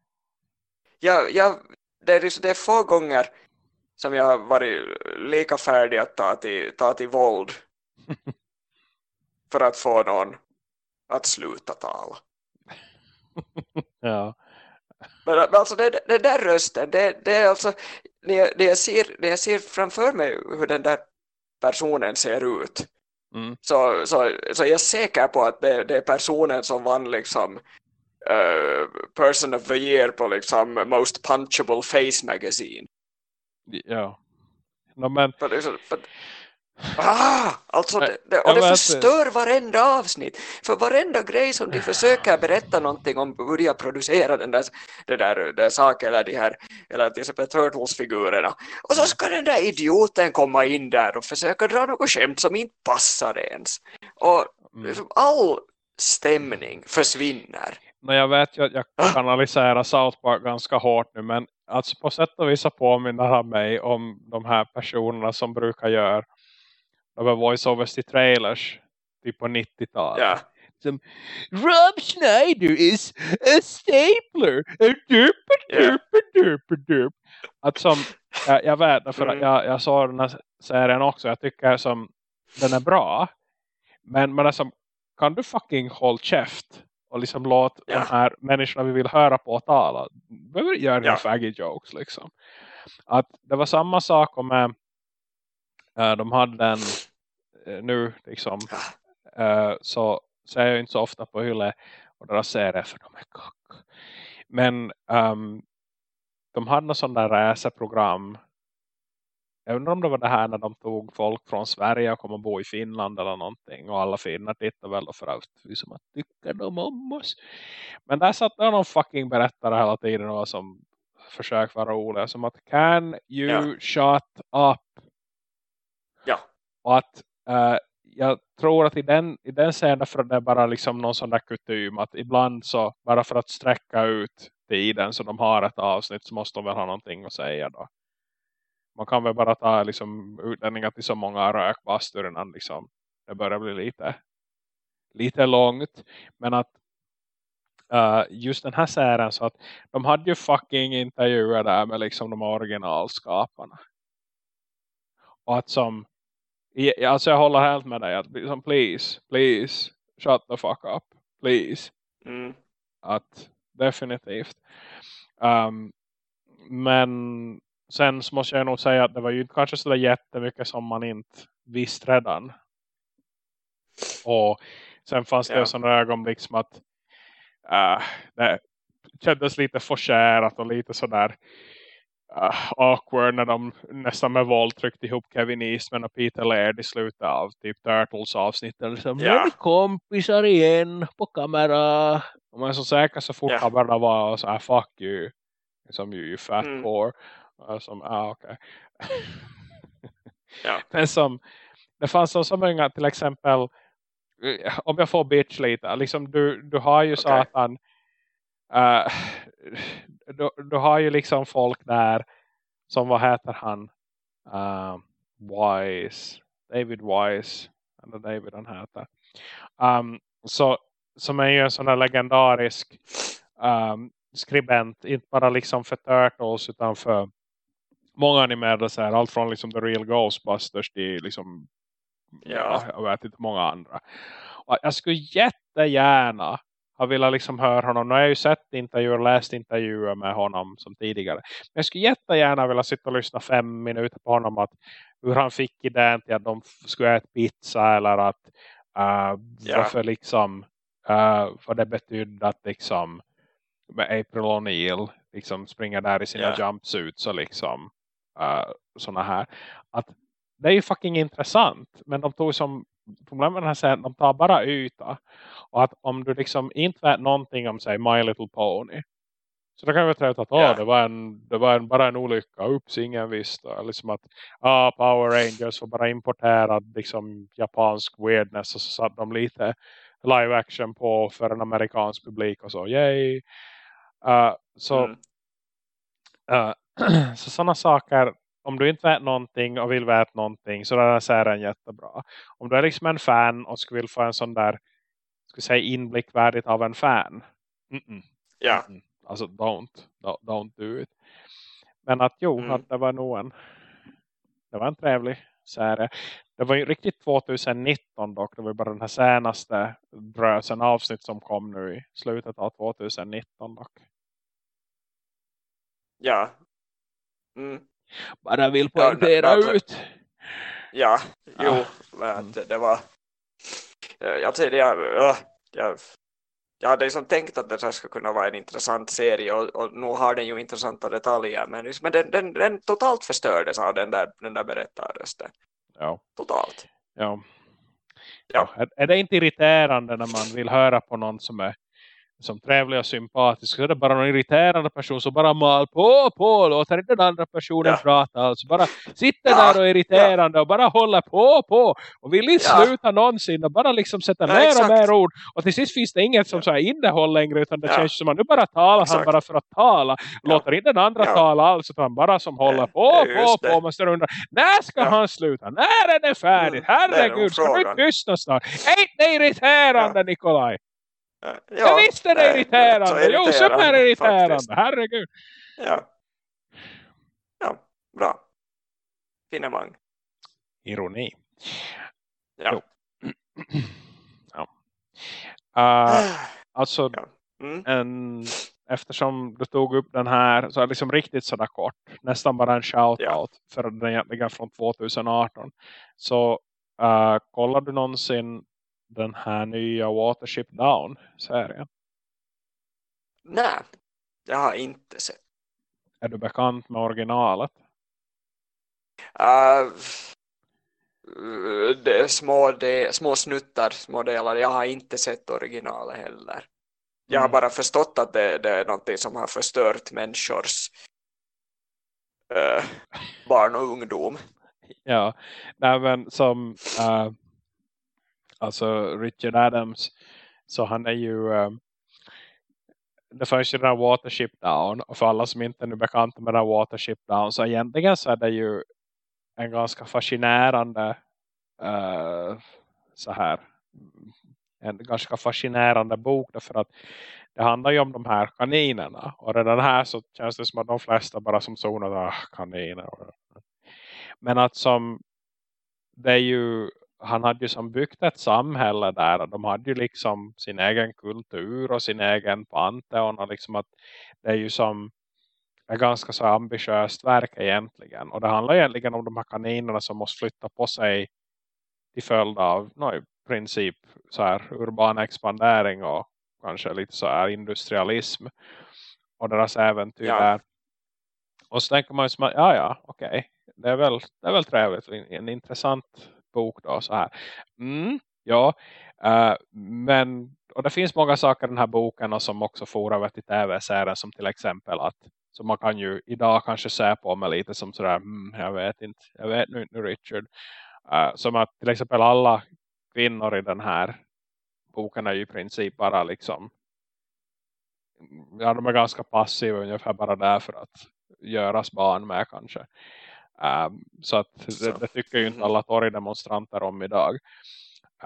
jag, jag, det, är, liksom- det är få gånger som jag har varit lika färdig att ta till, ta till våld för att få någon att sluta tala. Ja. Men men alltså det, det där rösten, det, det är alltså när jag, när, jag ser, när jag ser framför mig hur den där personen ser ut Mm. så, så, så jag är säker på att det, det är personen som vann liksom eh, Person of the Year på liksom Most Punchable Face Magazine. Ja. No, men ah, alltså det, det, och det förstör varenda avsnitt. För varenda grej som de försöker berätta någonting om hur de har producerat den där, det där, den där saken eller de här, eller till exempel Turtles-figurerna. Och så ska den där idioten komma in där och försöka dra något skämt som inte passar ens. Och mm. liksom all stämning försvinner. Men jag vet ju att jag Ah. kanaliserar South Park ganska hårt nu. Men alltså på sätt och vis påminner han mig om de här personerna som brukar göra de här voiceovers till trailers. Typ på 90-talet. Ja. Som Rob Schneider is a stapler. Duper Ja. duper duper duper. Att som, jag, jag vet för att Mm. jag, jag såg den här serien också. Jag tycker som den är bra. Men, men alltså, kan du fucking håll käft och liksom låt Ja. de här människorna vi vill höra på tala. Behöver göra Ja. faggy jokes liksom. Att det var samma sak med äh, de hade en äh, nu liksom äh, så ser jag inte så ofta på Hyle och deras serier för de är kack. Men um, de hade något sånt där reseprogram jag undrar om det var det här när de tog folk från Sverige och kom och bo i Finland eller någonting. Och alla finnar tittar väl och för att vi som att tycker de om oss. Men där satt det någon fucking berättare hela tiden och som försök vara roliga. Som att can you ja. shut up? Ja. Och att uh, jag tror att i den, i den scenen för det är bara liksom någon sån där kutym att ibland så bara för att sträcka ut tiden så de har ett avsnitt så måste de väl ha någonting att säga då man kan väl bara ta liksom, utlänningar till så många rökbastur innan liksom, det börjar bli lite, lite långt. Men att uh, just den här serien så att de hade ju fucking intervjuer där med liksom de originalskaparna. Och att som alltså jag håller helt med dig att liksom, please, please shut the fuck up, please. Mm. Att definitivt. Um, men sen så måste jag nog säga att det var ju inte kanske så jättemycket som man inte visste redan. Och sen fanns det ja. sådana ögonblick som att uh, det kändes lite forcerat och lite sådär uh, awkward när de nästan med våld tryckte ihop Kevin Eastman och Peter Laird i slutet av typ Turtles avsnittet. Liksom, ja. kompisar igen på kamera. Och man är så säker så fort ja. kameran var så här, fuck you. Som you fat mm. poor som, ah. Okay. ja. Men som, det fanns så många till exempel, eh, om jag får bitch lite, liksom du, du har ju okay. satan, uh, du, du har ju liksom folk där som, vad heter han? Uh, Wise, David Wise, eller David han heter. Um, så, som är ju en sån där legendarisk um, skribent, inte bara liksom för Turtles utan för många animerade så här, allt från liksom The Real Ghostbusters till liksom ja. jag vet inte många andra. Och jag skulle jättegärna ha velat liksom höra honom. Nu har jag ju sett intervjuer och läst intervjuer med honom som tidigare. Men jag skulle jättegärna vilja sitta och lyssna fem minuter på honom. Att hur han fick idén till att de skulle äta pizza. Eller att uh, ja. varför liksom uh, vad det betydde att liksom med April O'Neil liksom springer där i sina yeah. jumpsuits och liksom uh, såna här. Att det är ju fucking intressant. Men de tog som problemet här säger de tar bara yta. Och att om du liksom inte vet någonting om sig My Little Pony. Så då kan vi tro att yeah. det var, en, det var en, bara en olycka. Ups, ingen visste. Liksom att ah, Power Rangers var bara importerad liksom, japansk weirdness. Och så satt de lite live action på för en amerikansk publik. Och så, yay. Uh, så mm. uh, så sådana saker, om du inte vet någonting och vill veta någonting så är den serien jättebra. Om du är liksom en fan och skulle vilja få en sån där ska säga inblick värdigt av en fan. Mm -mm. Ja. Mm alltså don't, don't do it. Men att jo, mm. att det var nog en det var en trevlig serie. Det var ju riktigt 2019 dock. Det var bara den här senaste drösen avsnitt som kom nu i slutet av 2019 dock. Ja, Mm. Bara vill poängtera ja, ut. Ja, jo, men det, var jag tänkte, jag, jag, jag hade liksom tänkt att det här skulle kunna vara en intressant serie och, och nu har den ju intressanta detaljer men, men den, den, den totalt förstördes av den där, den där berättarrösten. Ja. Totalt. Ja. Ja. Är, är det inte irriterande när man vill höra på någon som är som trevlig och sympatisk. Så är det bara någon irriterande person som bara mal på på låter inte den andra personen ja. prata alltså bara sitter ja. där och är irriterande och bara håller på på. Och vill inte ja. sluta någonsin och bara liksom sätta ja, mer exakt. och mer ord. Och till sist finns det inget som så här innehåll längre utan det känns som att nu bara talar exakt. han bara för att tala. Låter inte den andra tala alls utan bara som håller på på på man står undra när ska han sluta? När är det färdigt? Mm, herregud ska du tystna snart? Är inte irriterande Nikolaj Ja, jag visste det är irriterande. Jo, superirriterande. Herregud. Ja. Ja, bra. Finemang. Ironi. Ja. ja. Uh, alltså, ja. Mm. en, eftersom du tog upp den här så är det liksom riktigt sådär kort. Nästan bara en shoutout ja. för den egentligen från 2018. Så uh, kollar du någonsin den här nya Watership Down-serien? Nej, jag har inte sett. Är du bekant med originalet? Uh, det små, det, små snuttar, små delar. Jag har inte sett originalet heller. Jag har Mm. bara förstått att det, det är någonting som har förstört människors uh, barn och ungdom. Ja, nej som uh, alltså Richard Adams så han är ju um, det första den här Watership Down och för alla som inte är nu bekanta med den här Watership Down så egentligen så är det ju en ganska fascinerande uh, så här en ganska fascinerande bok därför att det handlar ju om de här kaninerna och redan här så känns det som att de flesta bara som zonar ah, kaniner. Men att som det är ju han hade ju som byggt ett samhälle där och de hade ju liksom sin egen kultur och sin egen panteon och liksom att det är ju som ett ganska så ambitiöst verk egentligen och det handlar egentligen om de här kaninerna som måste flytta på sig till följd av no, i princip så här urban expandering och kanske lite så här industrialism och deras äventyr Ja. där och så tänker man ju som att, ja ja, okej. Okay. Det, är väl, det är väl trevligt. En, en intressant bok då så här. Mm, ja. Uh, men, och det finns många saker i den här boken och som också får över till tv-serien som till exempel att så man kan ju idag kanske se på mig lite som sådär, mm, jag vet inte, jag vet nu inte Richard. Uh, som att till exempel alla kvinnor i den här boken är ju i princip bara liksom mm, ja, de är ganska passiva ungefär bara därför att göras barn med kanske. Um, så att det, det tycker ju inte Mhm. alla torgdemonstranter om idag.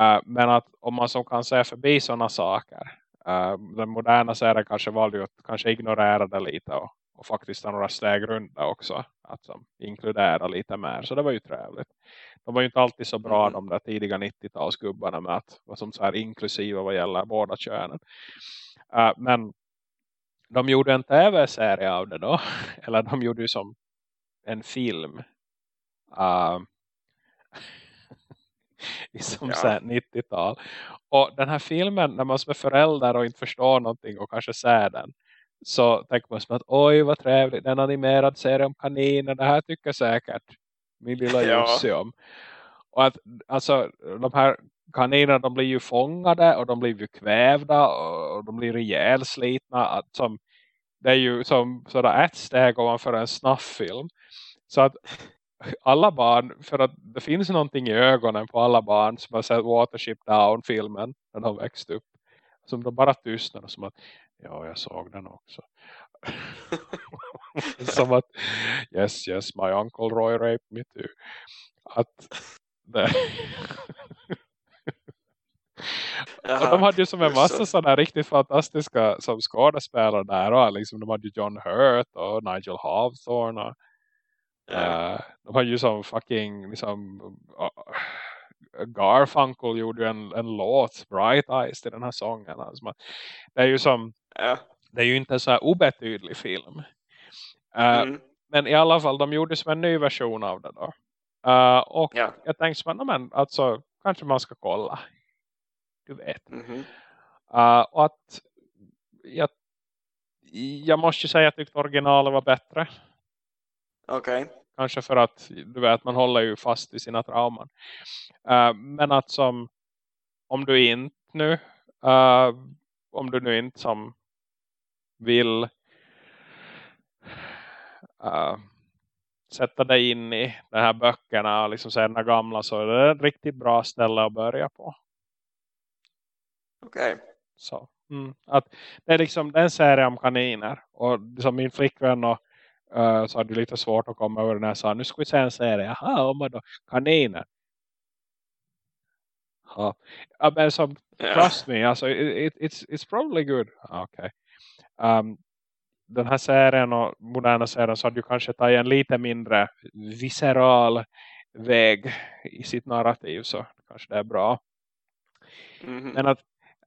Uh, men att om man som kan se förbi sådana saker. Uh, den moderna serien kanske valde ju att kanske ignorera det lite och, och faktiskt ta några steg runt också. Att som, inkludera lite mer. Så det var ju trevligt. De var ju inte alltid så bra Mhm. de där tidiga 90-talsgubbarna med att vara som så här inklusiva vad gäller båda könen. Uh, men de gjorde en tv-serie av det då. Eller de gjorde ju som en film. Uh, i som Ja. så här 90-tal. Och den här filmen, när man som är förälder och inte förstår någonting och kanske ser den. Så tänker man som att oj vad trevligt, en animerad serie om kaniner. Det här tycker säkert min lilla Ja. Jussi om. Och att alltså de här kaninerna de blir ju fångade och de blir ju kvävda och de blir ihjälslitna. Att som, det är ju som sådär ett steg ovanför en snafffilm. Så att alla barn, för att det finns någonting i ögonen på alla barn som har sett Watership Down-filmen när de växte upp. Som de bara tystnar och som att, ja jag såg den också. som att, yes yes my uncle Roy raped me too. Att. Och de hade ju som en massa Så- sådana riktigt fantastiska som skådespelare där. Och liksom, de hade ju John Hurt och Nigel Hawthorne. Och, Eh, de hade ju som fucking liksom, uh, Garfunkel gjorde ju en, en låt, Bright Eyes, till den här sången. Alltså, det är ju som Ja. det är ju inte en så här obetydlig film. Eh, Mm. Men i alla fall, de gjorde som en ny version av det då. Eh, och Ja. jag tänkte att, men alltså, kanske man ska kolla. Du vet. Mhm. Uh, och att jag, jag måste ju säga att jag tyckte originalet var bättre. Okej. Kanske för att du vet man håller ju fast i sina trauman. Uh, men att som om du inte nu uh, om du nu inte som vill uh, sätta dig in i de här böckerna och liksom säga den gamla så är det ett riktigt bra ställe att börja på. Okej. Så, mm, att det är liksom den serie om kaniner. Och liksom min flickvän och, uh, så hade ju lite svårt att komma över den här sa nu ska vi se en serie. Jaha, om då kaniner. Ja, ja men som, trust me, alltså, it, it, it's, it's probably good. Okej. Um, den här serien och moderna serien så hade ju kanske tagit en lite mindre visceral väg i sitt narrativ så kanske det är bra. Mhm. Men att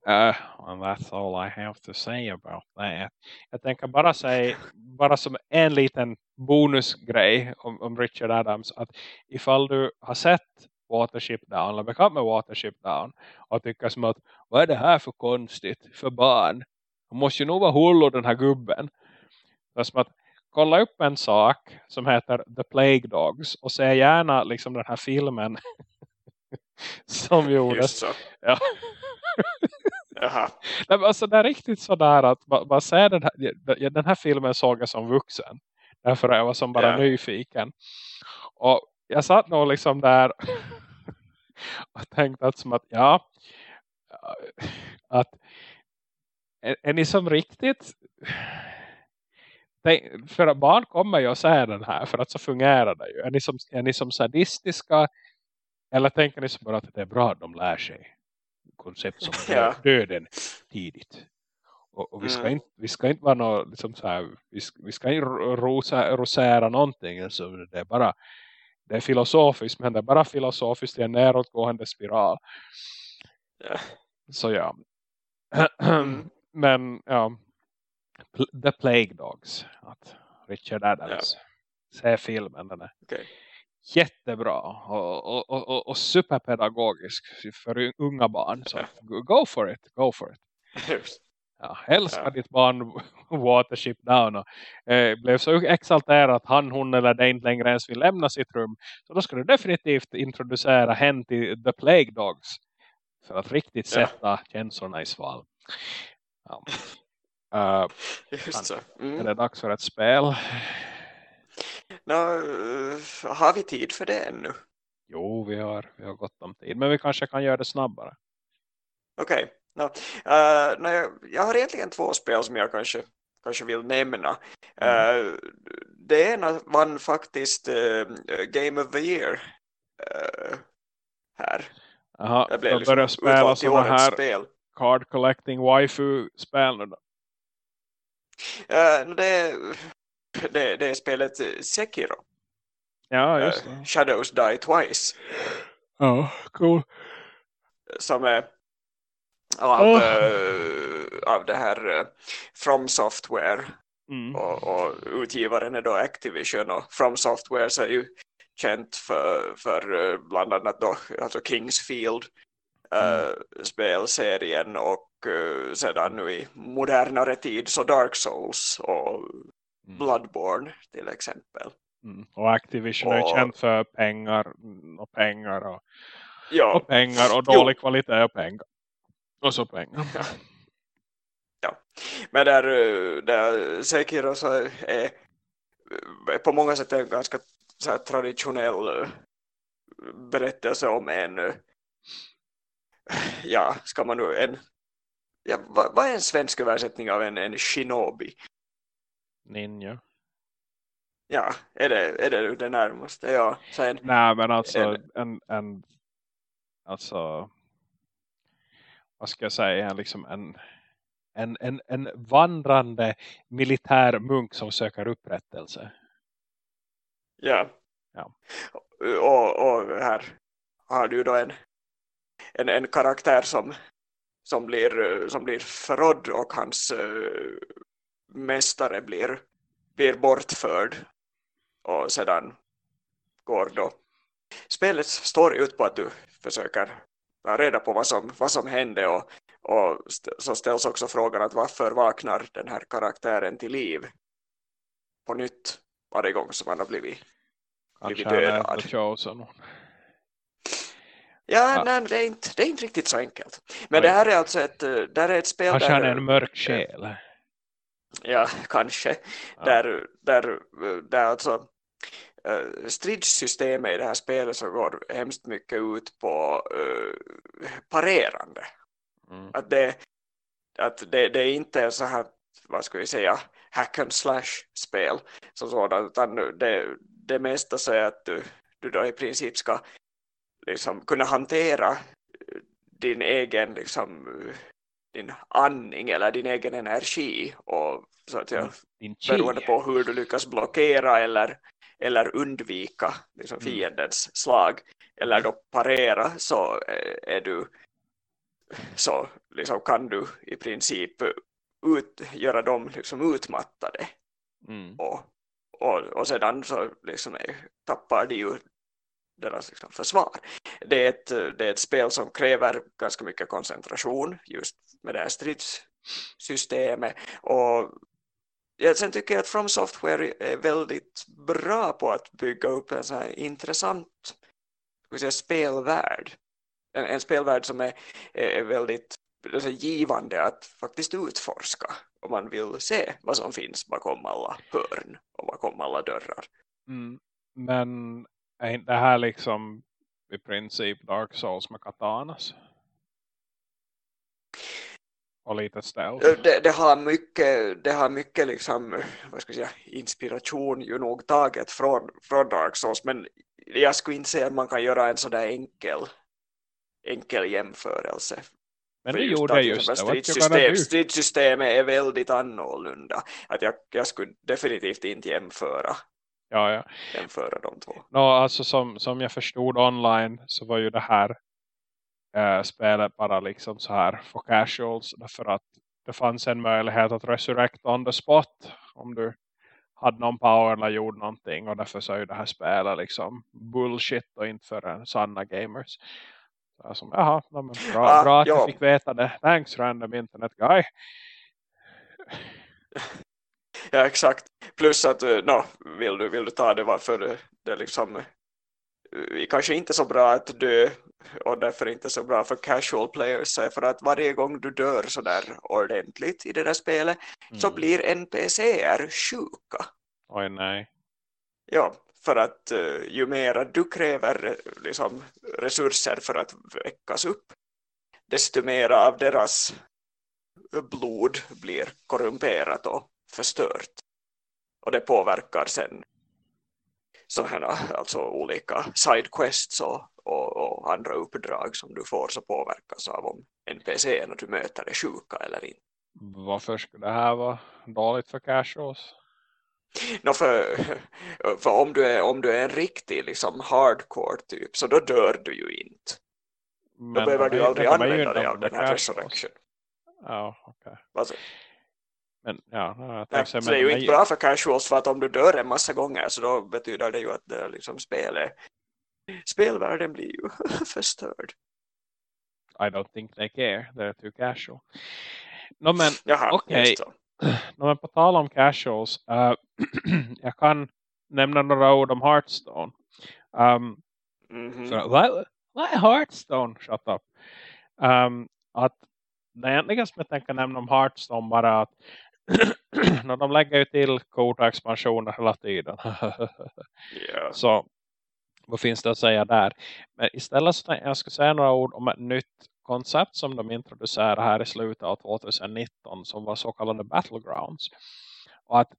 uh, well, that's all I have to say about that. Jag tänker bara säga, bara som en liten bonusgrej om, om Richard Adams. Att ifall du har sett Watership Down eller bekant med Watership Down och tycker som att vad är det här för konstigt för barn? Han måste ju nog vara hullo den här gubben. Det är som att kolla upp en sak som heter The Plague Dogs och se gärna liksom den här filmen som gjordes. Ja. Jaha. Nej, alltså det är riktigt sådär att man, man ser den här, den här filmen såg jag som vuxen. Därför jag var som bara yeah. nyfiken. Och jag satt nog liksom där och tänkte att som att ja att är, är ni som riktigt för att barn kommer ju att säga den här för att så fungerar det ju. Är ni som, är ni som sadistiska eller tänker ni som bara att det är bra att de lär sig koncept som ja. döden tidigt. Och, och vi, ska mm. inte, vi ska inte vara något, liksom så här, vi, ska, vi ska inte rosa, rosera någonting. Alltså det är bara det är filosofiskt men det är bara filosofiskt i en nedåtgående spiral. Ja. Så ja. Mm. men ja. The Plague Dogs. Att Richard Adams. Ja. Se filmen. Den är okay. Jättebra. Och, och, och, och superpedagogisk för unga barn. Så go for it. Go for it. Ja, älskar ja. ditt barn Watership Down och eh, blev så exalterad att han, hon eller det inte längre ens vill lämna sitt rum. Så då ska du definitivt introducera hen till The Plague Dogs för att riktigt sätta ja. känslorna i sval. Ja. Uh, Just så. Mm. Är det dags för ett spel? Uh, har vi tid för det ännu? Jo, vi har, vi har gott om tid. Men vi kanske kan göra det snabbare. Okej. Okay. No, uh, no, jag, jag har egentligen två spel som jag kanske, kanske vill nämna. Mm. Uh, det ena vann faktiskt uh, Game of the Year här. Aha, jag blev liksom spela sådana här spel. card collecting waifu-spel nu då? Uh, det, det, det är spelet Sekiro. Ja, just det. Shadows Die Twice. Ja, cool. Som är av, oh. uh, av det här uh, From Software mm. och, och, utgivaren är då Activision och From Software så är ju känt för, för uh, bland annat då, alltså Kingsfield mm. spelserien och sedan nu i modernare tid så Dark Souls och. Bloodborne till exempel. Mm. Och Activision och, är känt för pengar och pengar och, ja. och pengar och dålig jo. kvalitet och pengar. Och så pengar. Ja. ja. Men där, där Sekiro så är, är på många sätt en ganska så traditionell berättelse om en ja, ska man nu en ja, vad, vad är en svensk översättning av en, en shinobi? Ninja. Ja, är det, är det det närmaste? Ja, sen, Nej, men alltså en, en, alltså vad ska jag säga, liksom en, en, en, en vandrande militär munk som söker upprättelse. Ja. ja. Och, och här har du då en, en, en karaktär som, som, blir, som blir förrådd och hans uh, mästare blir, blir bortförd. Och sedan går då spelet står ut på att du försöker ta reda på vad som, vad som hände och, och så ställs också frågan att varför vaknar den här karaktären till liv på nytt varje gång som han har blivit, blivit dödad. Ja, ja. Nej, det, är inte, det är inte riktigt så enkelt. Men Oj. det här är alltså ett, det är ett spel Kanske där... han är en mörk själ. Ja, kanske. Ja. Där, där, där alltså uh, stridssystemet i det här spelet så går hemskt mycket ut på uh, parerande. Mm. Att, det, att det, det är inte så här, vad ska vi säga, hack and slash spel som sådant, utan det, det mesta så är att du, du då i princip ska liksom kunna hantera din egen liksom din andning eller din egen energi och så att jag, mm. beroende på hur du lyckas blockera eller eller undvika liksom, mm. fiendens slag eller då parera så är du så liksom kan du i princip ut, göra dem liksom utmattade mm. och, och, och sedan så liksom tappar de ju deras liksom, försvar. Det är, ett, det är ett spel som kräver ganska mycket koncentration just med det här stridssystemet och ja, sen tycker jag att From Software är väldigt bra på att bygga upp en så här intressant säga, spelvärld. En, en spelvärld som är, är väldigt alltså, givande att faktiskt utforska om man vill se vad som finns bakom alla hörn och bakom alla dörrar. Mm. Men är inte det här liksom i princip Dark Souls med katanas? Och lite stealth. Det, det, har mycket, det har mycket liksom, vad ska jag säga, inspiration ju nog taget från, från Dark Souls men jag skulle inte säga att man kan göra en sådär enkel enkel jämförelse. Men det gjorde jag just det. Stridssystem, stridssystemet är väldigt annorlunda. Att jag, jag skulle definitivt inte jämföra ja, ja. jämföra de två. No, alltså som, som jag förstod online så var ju det här äh, spelet bara liksom så här för casuals därför att det fanns en möjlighet att resurrect on the spot om du hade någon power eller gjorde någonting och därför så är ju det här spelet liksom bullshit och inte för en sanna gamers. Så jag som, jaha, men bra, ah, bra att ja. jag fick veta det. Thanks random internet guy. Ja, exakt. Plus att, eh, no, vill, du, vill du ta det varför det, det liksom eh, kanske inte så bra att dö och därför inte så bra för casual players för att varje gång du dör så där ordentligt i det där spelet mm. så blir NPCer sjuka. Oj nej. Ja, för att uh, ju mer du kräver liksom, resurser för att väckas upp desto mer av deras blod blir korrumperat och förstört. Och det påverkar sen sådana alltså olika sidequests och, och, och, andra uppdrag som du får så påverkas av om NPC när du möter är sjuka eller inte. Varför skulle det här vara dåligt för casuals? No, för, för om, du är, om du är en riktig liksom hardcore typ så då dör du ju inte. Men då behöver du aldrig använda dig av den här resurrection. Ja, okej. Okay. Men ja, jag Nej, så det är ju inte bra för casuals för att om du dör en massa gånger så då betyder det ju att det liksom spelet, spelvärlden blir ju förstörd. I don't think they care, they're too casual. No, men okej. Okay. No, men på tal om casuals, uh, jag kan nämna några ord om Hearthstone. Um, mm -hmm. så, vad, vad är Hearthstone? Shut up. Um, att det egentligen som jag tänker nämna om Hearthstone bara att när de lägger ju till kort och expansioner hela tiden. yeah. Så vad finns det att säga där? Men istället så jag ska säga några ord om ett nytt koncept som de introducerade här i slutet av 2019 som var så kallade Battlegrounds. Och att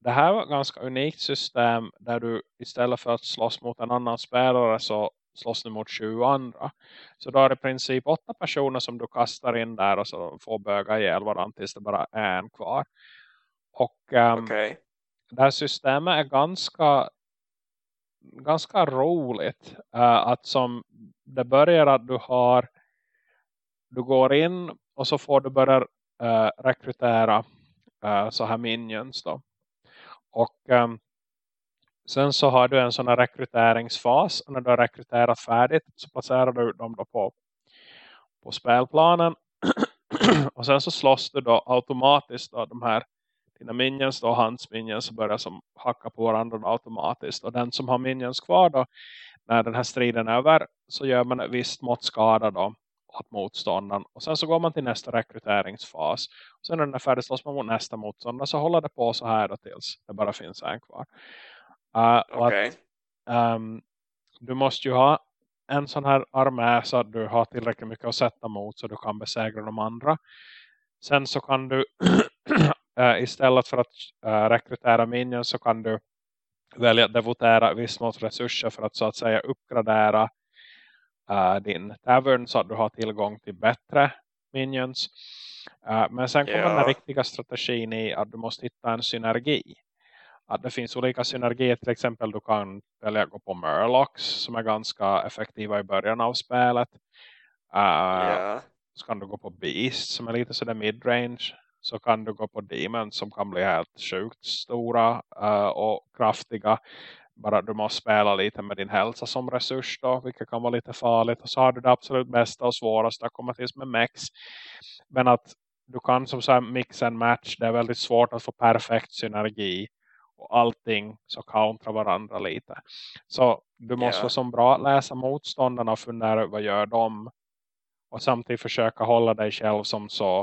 det här var ett ganska unikt system där du istället för att slåss mot en annan spelare så slåss du mot 20 andra. Så då är det i princip åtta personer som du kastar in där och så får böga ihjäl varandra tills det bara är en kvar. Och um, ehm, okay. det här systemet är ganska ganska roligt uh, att som det börjar att du har du går in och så får du börja uh, rekrytera uh, så här minions då. Och um, Sen så har du en sån här rekryteringsfas. Och när du har rekryterat färdigt så placerar du dem då på, på spelplanen. och sen så slåss du då automatiskt då de här dina minions då, hans minions börjar som hacka på varandra automatiskt. Och den som har minions kvar då, när den här striden är över, så gör man ett visst mått skada då åt motståndaren. Och sen så går man till nästa rekryteringsfas. Och sen när den är färdig slåss man mot nästa motståndare. Så håller det på så här då tills det bara finns en kvar. Uh, okay. att, um, du måste ju ha en sån här armé så att du har tillräckligt mycket att sätta mot så du kan besegra de andra. Sen så kan du uh, istället för att uh, rekrytera minions så kan du välja att devotera viss mått resurser för att så att säga uppgradera uh, din tavern så att du har tillgång till bättre minions. Men sen kommer yeah. den riktiga strategin i att du måste hitta en synergi att det finns olika synergier. Till exempel du kan välja gå på Murlocs som är ganska effektiva i början av spelet. Uh, yeah. Så kan du gå på Beast som är lite sådär midrange. Så kan du gå på Demons som kan bli helt sjukt stora uh, och kraftiga. bara du måste spela lite med din hälsa som resurs då, vilket kan vara lite farligt. Och så har du det absolut bästa och svåraste att komma till med mex. Men att du kan som sagt mixa en match, det är väldigt svårt att få perfekt synergi och allting så countra varandra lite. Så du måste yeah. vara som bra att läsa motståndarna och fundera vad gör de och samtidigt försöka hålla dig själv som så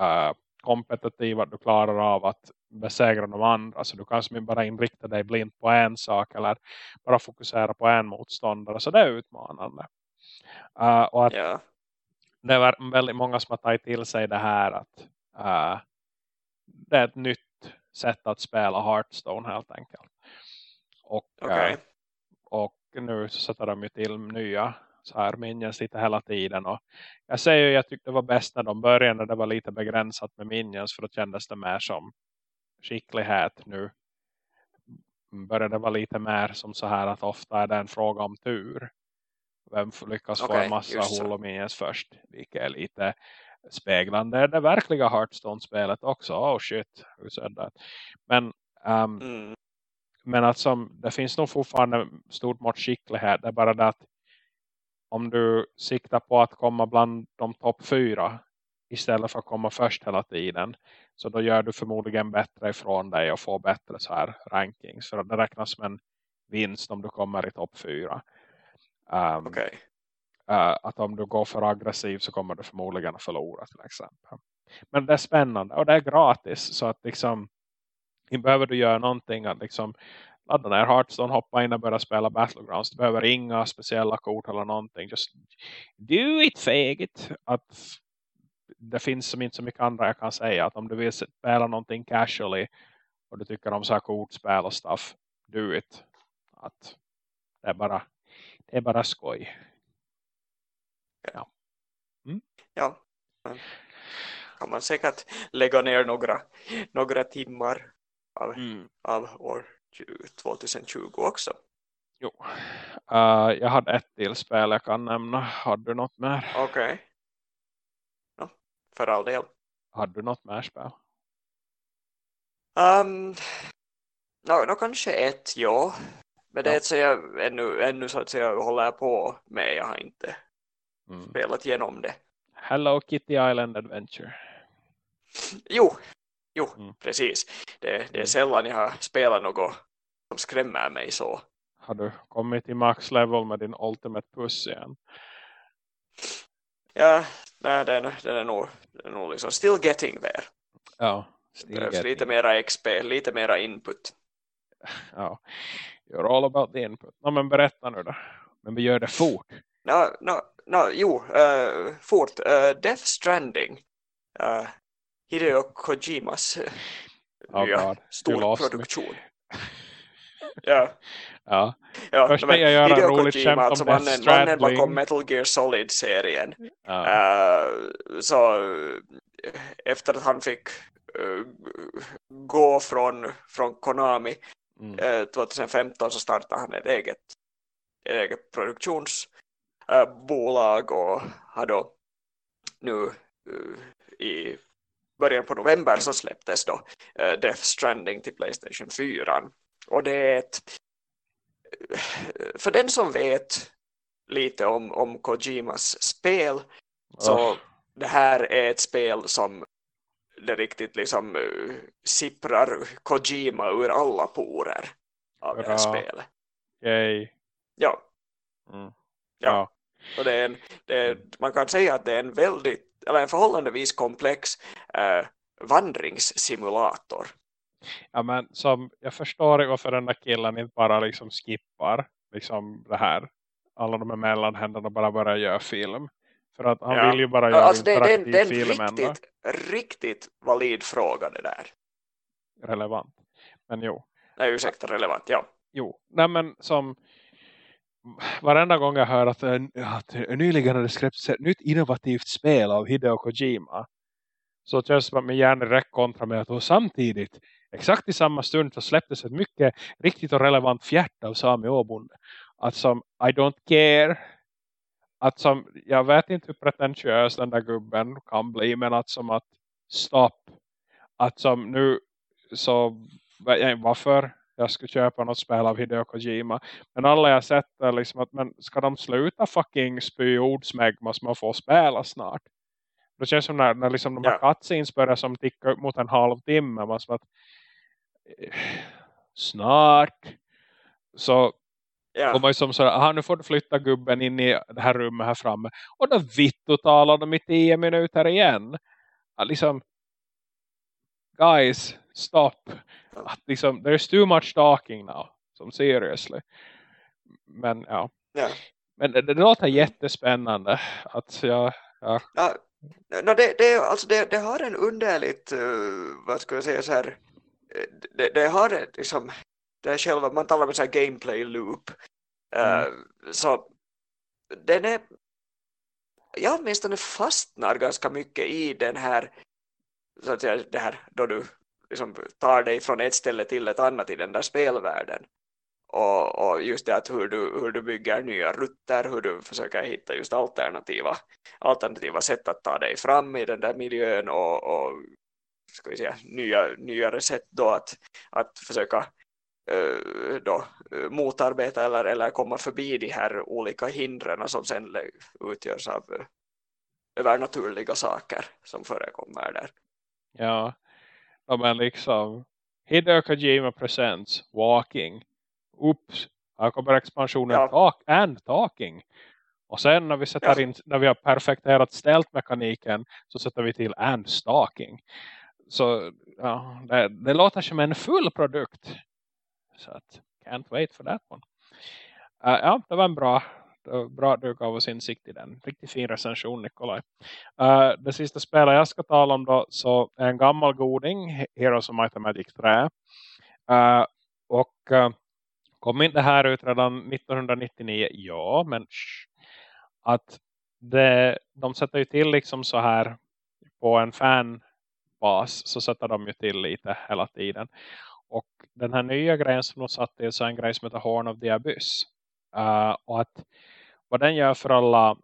uh, kompetitiv att du klarar av att besegra de andra. Så du kan som bara inrikta dig blint på en sak eller bara fokusera på en motståndare. Så det är utmanande. Uh, och att yeah. det är väldigt många som har tagit till sig det här att uh, det är ett nytt sätt att spela Hearthstone helt enkelt. Och, okay. uh, och nu så sätter de ju till nya så här minions lite hela tiden. Och jag säger ju, jag tyckte det var bäst när de började när det var lite begränsat med minions. För då kändes det mer som skicklighet nu. Började det vara lite mer som så här att ofta är det en fråga om tur. Vem lyckas okay, få en massa holo minions först. Vilket är lite speglande det verkliga Hearthstone-spelet också. Oh shit, said that? Men, um, mm. men att som, det finns nog fortfarande stort mått skicklighet. Det är bara det att om du siktar på att komma bland de topp fyra istället för att komma först hela tiden så då gör du förmodligen bättre ifrån dig och får bättre så här rankings för det räknas som en vinst om du kommer i topp fyra. Um, okay. Eh, att om du går för aggressiv så kommer du förmodligen att förlora till exempel. Men det är spännande och det är gratis så att liksom behöver du göra någonting att liksom ladda ner Hearthstone, hoppa in och börja spela Battlegrounds. Du behöver inga speciella kort eller någonting. Just do it, faggot. Att det finns som inte så mycket andra jag kan säga. Att om du vill spela någonting casually och du tycker om så här kortspel och stuff, do it. Att det är bara, det är bara skoj. Ja. Mm? Ja. Kan man säkert lägga ner några, några timmar av, mm. av år 2020 också. Jo. Uh, jag hade ett till spel jag kan nämna. Har du något mer? Okej. Okay. No, för all del. Har du något mer spel? Um, no, no, kanske ett, ja. Men det är så jag ännu, ännu så att säga håller på med. Jag har inte mm. spelat igenom det. Hello Kitty Island Adventure. Jo, jo mm. precis. Det, det är mm. sällan jag har spelat något som skrämmer mig så. Har du kommit till max level med din ultimate puss igen? Ja, nej, den, den är nog, den är nog liksom still getting there. Ja, still det getting. lite mera XP, lite mera input. Ja, you're all about the input. No, men berätta nu då. Men vi gör det fort. No, no, no, jo, uh, fort. Uh, Death Stranding. Uh, Hideo Kojimas oh stor produktion. Ja. Ja. ja Först men, jag göra Hideo roligt Kojima, skämt alltså mannen, mannen bakom Metal Gear Solid-serien. Ja. Uh, så efter att han fick uh, gå från, från Konami mm. uh, 2015 så startade han ett eget, ett eget produktionsbolag och har då nu i början på november så släpptes då Death Stranding till Playstation 4 och det är ett, för den som vet lite om, om Kojimas spel så oh. det här är ett spel som det riktigt liksom uh, sipprar Kojima ur alla porer av Bra. det här spelet. Yay. Ja. Mm. Ja. ja. Och det är en, det är, man kan säga att det är en väldigt, eller en förhållandevis komplex uh, vandringssimulator. Ja men som, jag förstår varför den där killen inte bara liksom skippar liksom det här. Alla de här mellanhänderna och bara börjar göra film. För att han ja. vill ju bara göra alltså, interaktiv det, det, film ändå. Det är en riktigt, riktigt valid fråga det där. Relevant. Men jo. Nej, ursäkta, relevant, ja. Jo, nej men som varenda gång jag hör att, eh, att nyligen hade släppts ett nytt innovativt spel av Hideo Kojima så känns det som att min hjärna direkt kontra med att samtidigt exakt i samma stund så släpptes ett mycket riktigt och relevant fjärt av Sami Åbonde. Att som I don't care att som, jag vet inte hur pretentiös den där gubben kan bli men att som att stopp att som nu så varför jag skulle köpa något spel av Hideo Kojima. Men alla jag sett är liksom att men ska de sluta fucking spy ordsmägg måste man få spela snart. Det känns som när, när liksom de här Ja. cutscenes börjar som ticka upp mot en halvtimme. Man som att eh, snart så Ja. kommer ju som så här, nu får du flytta gubben in i det här rummet här framme. Och då vittu talar de i tio minuter igen. Att liksom, guys, stop. Att liksom, there's too much talking now. Som seriously. Men ja. Ja. Men det, det låter jättespännande. Att jag, ja, Ja, no, det, det, alltså det, det har en underligt, uh, vad ska jag säga så här, det, det har liksom, det är själva, man talar om så här gameplay loop. Uh, Så den är, jag åtminstone fastnar ganska mycket i den här, så att säga, det här då du liksom tar dig från ett ställe till ett annat i den där spelvärlden. Och, och just det att hur du, hur du bygger nya rutter, hur du försöker hitta just alternativa, alternativa sätt att ta dig fram i den där miljön och, och ska vi säga, nya, nyare sätt då att, att försöka eh, då, eh, motarbeta eller, eller komma förbi de här olika hindren som sen utgörs av eh, övernaturliga saker som förekommer där ja. ja men liksom, Hideo Kojima presents Walking. Oops, här kommer expansionen Ja. talk and Talking. Och sen när vi sätter Ja. in, när vi har perfekterat stältmekaniken så sätter vi till and Stalking. Så ja, det, det låter som en full produkt. Så att, can't wait for that one. Uh, ja, det var en bra, bra att du gav oss insikt i den. Riktigt fin recension, Nikolaj. Uh, det sista spelet jag ska tala om då så är en gammal goding, Heroes of Might and Magic 3. Uh, och uh, kom inte det här ut redan 1999? Ja, men shh, att det, de sätter ju till liksom så här på en fanbas så sätter de ju till lite hela tiden. Och den här nya grejen som de satt till så är en grej som heter Horn of the Abyss. Uh, och att vad den gör för alla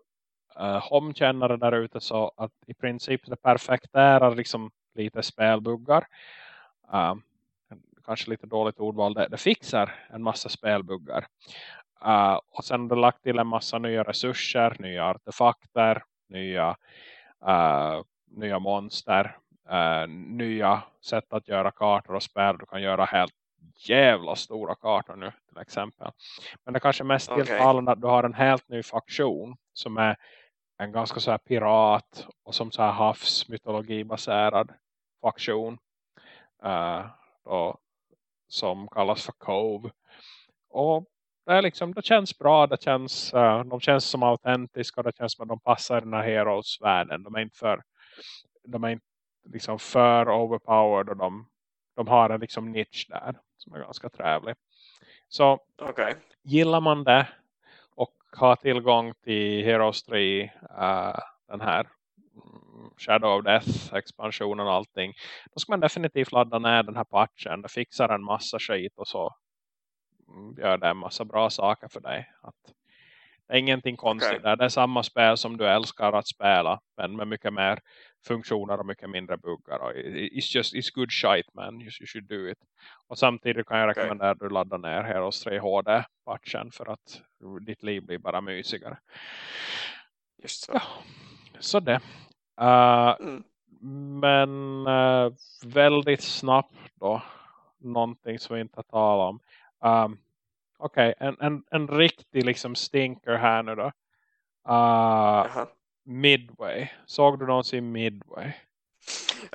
eh, uh, homkännare där ute så att i princip det perfekterar liksom lite spelbuggar. Uh, kanske lite dåligt ordval. Det, det fixar en massa spelbuggar. Uh, och sen har det lagt till en massa nya resurser, nya artefakter, nya, uh, nya monster, uh, nya sätt att göra kartor och spel. Du kan göra helt jävla stora kartor nu till exempel. Men det kanske mest Okej. tilltalande att du har en helt ny faktion som är en ganska så här pirat och som så här havsmytologibaserad faktion. Uh, då, som kallas för Cove. Och det, är liksom, det känns bra, det känns, uh, de känns som autentiska och det känns som att de passar i den här Heroes-världen. De är inte för, de är inte liksom för overpowered och de, de har en liksom niche där som är ganska trevlig. Så Okej. gillar man det och har tillgång till Heroes 3, uh, den här mm, Shadow of Death expansionen och allting. Då ska man definitivt ladda ner den här patchen. Det fixar en massa skit och så mm, gör det en massa bra saker för dig. Att det är ingenting konstigt Okej. där. Det är samma spel som du älskar att spela. Men med mycket mer funktioner och mycket mindre buggar. Och it's just it's good shite man. You, you should do it. Och samtidigt kan jag Okej. rekommendera att du laddar ner Heroes 3 HD-patchen. För att ditt liv blir bara mysigare. Just så. Ja, så det. Uh, Mm. men eh, väldigt snabbt då. Någonting som vi inte har talat om. Um, Okej, en, en, en riktig liksom stinker här nu då. Uh. Midway. Såg du någonsin Midway?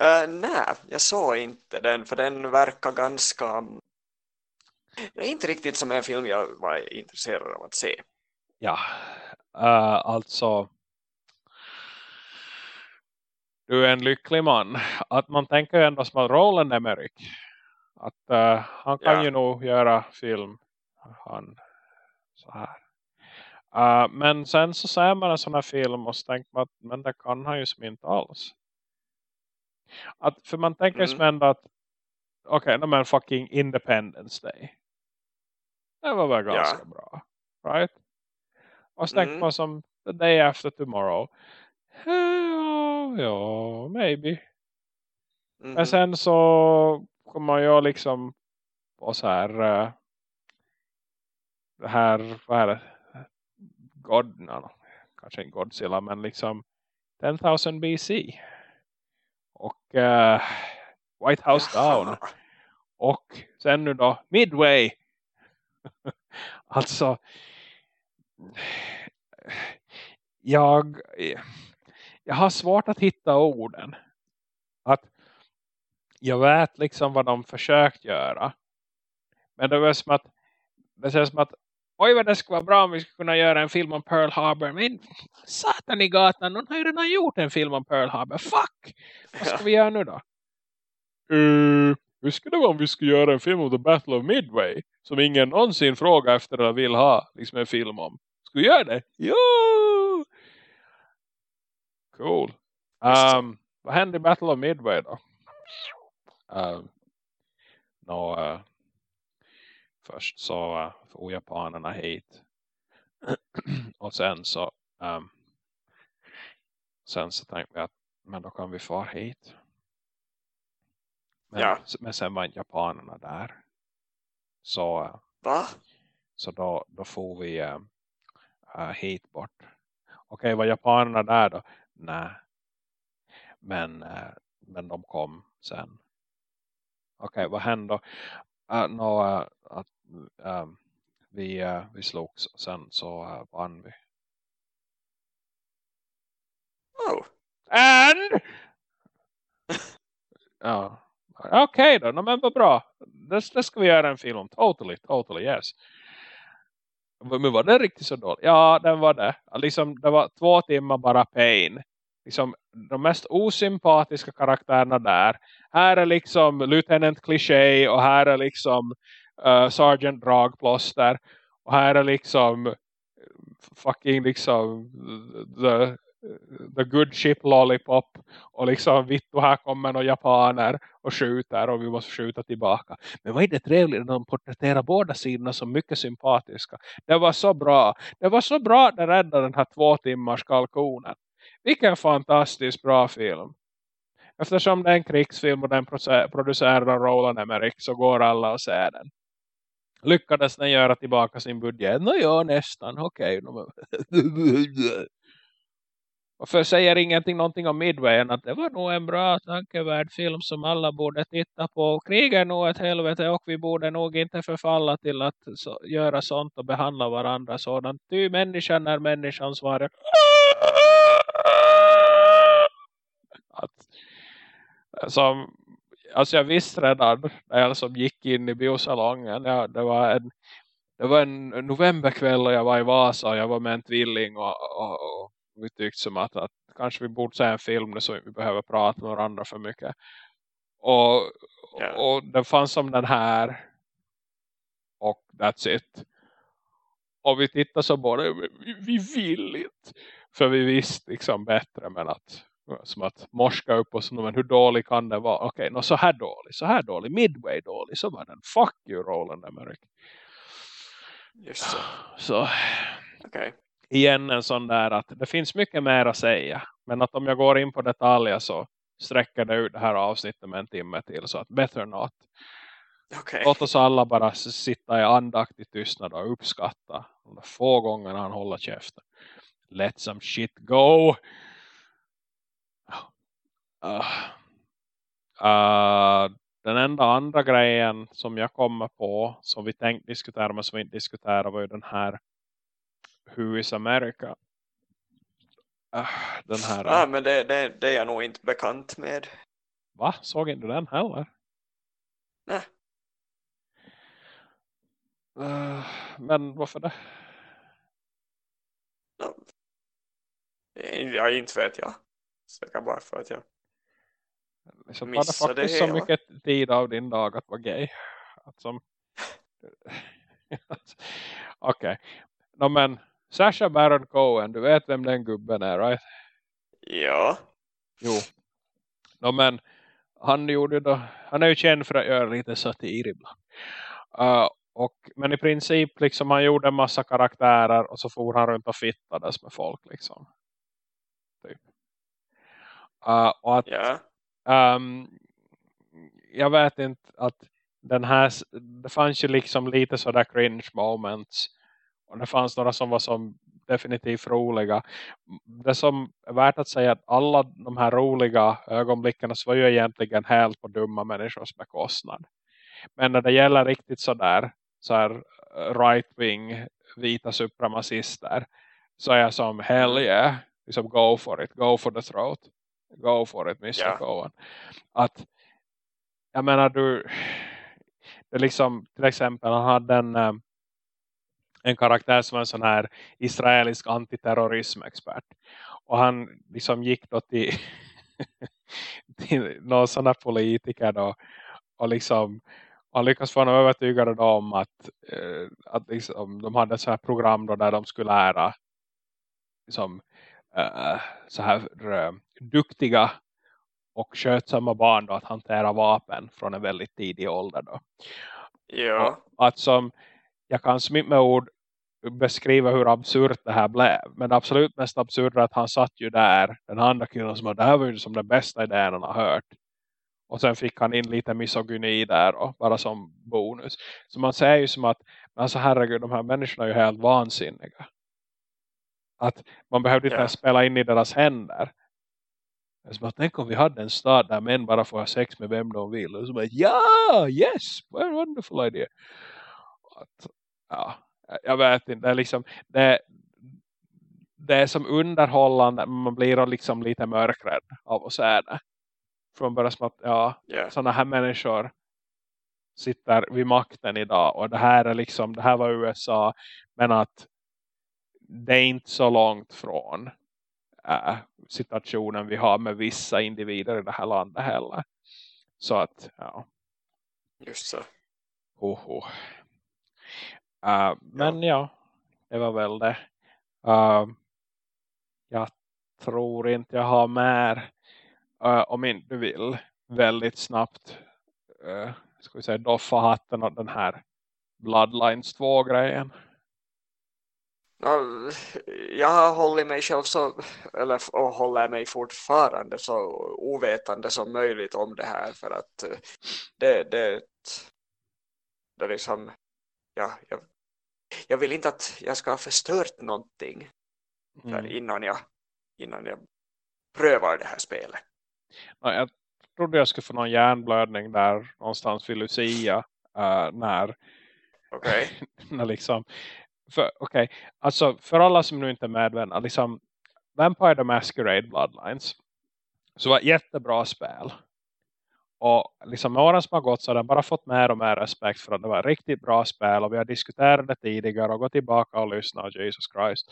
Uh, nej, jag såg inte den för den verkar ganska det är inte riktigt som en film jag var intresserad av att se. Ja, uh, alltså du är en lycklig man. Att man tänker ju ändå som att Roland Emmerich att uh, han kan Ja. ju nog göra film han så här. Uh, men sen så ser man en sån här film och så tänker man att men det kan han ju som inte alls. Att, för man tänker Mm. som ändå att okej, okay, men fucking Independence Day. Det var väl Ja. ganska bra. Right? Och så tänker Mm. man som The Day After Tomorrow. Ja, ja, maybe. Mhm. Men sen så kommer jag liksom på så här uh, det här, vad är det God, no, kanske inte Godzilla men liksom 10,000 BC och uh, White House Down. Och sen nu då Midway. Alltså jag jag har svårt att hitta orden. Att jag vet liksom vad de försökt göra. Men det var som att det känns som att oj vad det skulle vara bra om vi skulle kunna göra en film om Pearl Harbor. Men satan i gatan, någon har ju redan gjort en film om Pearl Harbor. Fuck! Vad ska vi göra nu då? Uh, hur skulle det vara om vi skulle göra en film om The Battle of Midway? Som ingen någonsin frågar efter eller vill ha liksom en film om. Ska vi göra det? Ja! Cool. Um, vad hände i Battle of Midway då? Um, no, uh, först så uh, for japanerna hit. och sen så um, sen så tänkte vi att men då kan vi få hit. Men, ja. men sen var inte japanerna där. Så, uh, Va? så då, då får vi uh, uh, hit bort. Okej, okay, var japanerna där då? Nej. Men, men de kom sen. Okej, okay, vad hände då? Uh, no, uh, att um, vi, uh, vi slogs och sen så uh, vann vi. Oh. And? ja. Okej okay då, no, men vad bra. Det, det ska vi göra en film om. Totally, totally, yes. Men var det riktigt så dåligt? Ja, den var det. Liksom, det var två timmar bara pain. Liksom, de mest osympatiska karaktärerna där. Här är liksom Lieutenant Cliché och här är liksom uh, Sergeant Dragplåster. Och här är liksom eh, fucking liksom the, the good ship lollipop. Och liksom vittu här kommer några japaner och skjuter och vi måste skjuta tillbaka. Men vad är det trevligt när de porträtterar båda sidorna som mycket sympatiska. Det var så bra. Det var så bra att det räddade den här två timmars kalkonen. Vilken fantastiskt bra film. Eftersom det är en krigsfilm och den producerar av Roland Emmerich så går alla och ser den. Lyckades den göra tillbaka sin budget? Nå ja, nästan. Okej. Okay. Varför säger ingenting någonting om Midway än att det var nog en bra tankevärd film som alla borde titta på. Krig är nog ett helvete och vi borde nog inte förfalla till att så, göra sånt och behandla varandra sådant. Ty människan är människan svarar. Att, som, alltså jag visste redan när jag som gick in i biosalongen. Ja, det var en det var en novemberkväll och jag var i Vasa och jag var med en tvilling och, och, och vi tyckte som att, att kanske vi borde se en film nu så vi behöver prata med varandra för mycket. Och, yeah. och det fanns som den här och that's it. Och vi tittade så bara, vi, vi vill inte. För vi visste liksom bättre men att som att morska upp och men hur dålig kan det vara? Okej, okay, så här dålig, så här dålig, midway dålig, så var den. Fuck you Roland Emmerich. Just så. Så. Okej. Okay igen en sån där att det finns mycket mer att säga. Men att om jag går in på detaljer så sträcker det ut det här avsnittet med en timme till. Så att better not. Okay. Låt oss alla bara sitta i andaktig tystnad och uppskatta de få gångerna han håller käften. Let some shit go. Uh, den enda andra grejen som jag kommer på som vi tänkte diskutera men som vi inte diskuterar var ju den här Who is America? Uh, den här. Ja, men det, det, det är jag nog inte bekant med. Va? Såg inte den heller? Nej. Uh, men varför det? Jag inte vet jag. Säkert bara för att jag liksom, missade det faktiskt så mycket tid av din dag att vara gay. Att som... Okej. Okay. No, men Sasha Baron Cohen, du vet vem den gubben är, right? Ja. Jo. No, men han gjorde då, han är ju känd för att göra lite satir ibland. Uh, och, men i princip liksom han gjorde en massa karaktärer och så får han runt och fittades med folk liksom. Typ. Uh, och att yeah um, jag vet inte att den här, det fanns ju liksom lite sådär cringe moments. Och det fanns några som var som definitivt roliga. Det som är värt att säga att alla de här roliga ögonblicken så var ju egentligen helt på dumma människors bekostnad. Men när det gäller riktigt sådär så här right-wing vita supremacister så är jag som hell yeah, liksom go for it, go for the throat go for it Mr. Yeah. Cohen att jag menar du det liksom till exempel han hade en eh, en karaktär som var en sån här israelisk antiterrorismexpert. Och han liksom gick då till, till någon sån här politiker då. Och liksom han lyckas få honom övertygad om att, eh, att liksom, de hade så här program där de skulle lära liksom, eh, så här uh, duktiga och skötsamma barn då, att hantera vapen från en väldigt tidig ålder då. Ja. Och att som jag kan smitt med ord beskriva hur absurt det här blev. Men det absolut mest absurda är att han satt ju där. Den andra killen som det här var ju som den bästa idén han har hört. Och sen fick han in lite misogyni där och bara som bonus. Så man säger ju som att alltså herregud, de här människorna är ju helt vansinniga. Att man behövde inte yeah. spela in i deras händer. Som att tänk om vi hade en stad där män bara får ha sex med vem de vill. Och så bara, ja, yes, what a wonderful idea. Att, ja, jag vet inte, det är liksom det, det är som underhållande man blir liksom lite mörkrädd av att se det. Från början som att ja, yeah. sådana här människor sitter vid makten idag och det här är liksom, det här var USA men att det är inte så långt från äh, situationen vi har med vissa individer i det här landet heller. Så att, ja. Just så. Oh, oh. Uh, men ja. ja. det var väl det. Uh, jag tror inte jag har mer. Uh, om inte du vill väldigt snabbt uh, ska vi säga doffa hatten och den här Bloodlines 2-grejen. Jag har hållit mig själv så eller och håller mig fortfarande så ovetande som möjligt om det här för att det, det, det liksom ja, jag, jag vill inte att jag ska ha förstört någonting mm. innan, jag, innan jag prövar det här spelet. Ja, jag trodde jag skulle få någon hjärnblödning där någonstans vid Lucia uh, när, okay. när liksom för, okay, alltså för alla som nu inte är medvetna, liksom Vampire the Masquerade Bloodlines så var ett jättebra spel och liksom med åren som har gått så har den bara fått mer och mer respekt för att det var ett riktigt bra spel. Och vi har diskuterat det tidigare och gått tillbaka och lyssnat. Jesus Christ.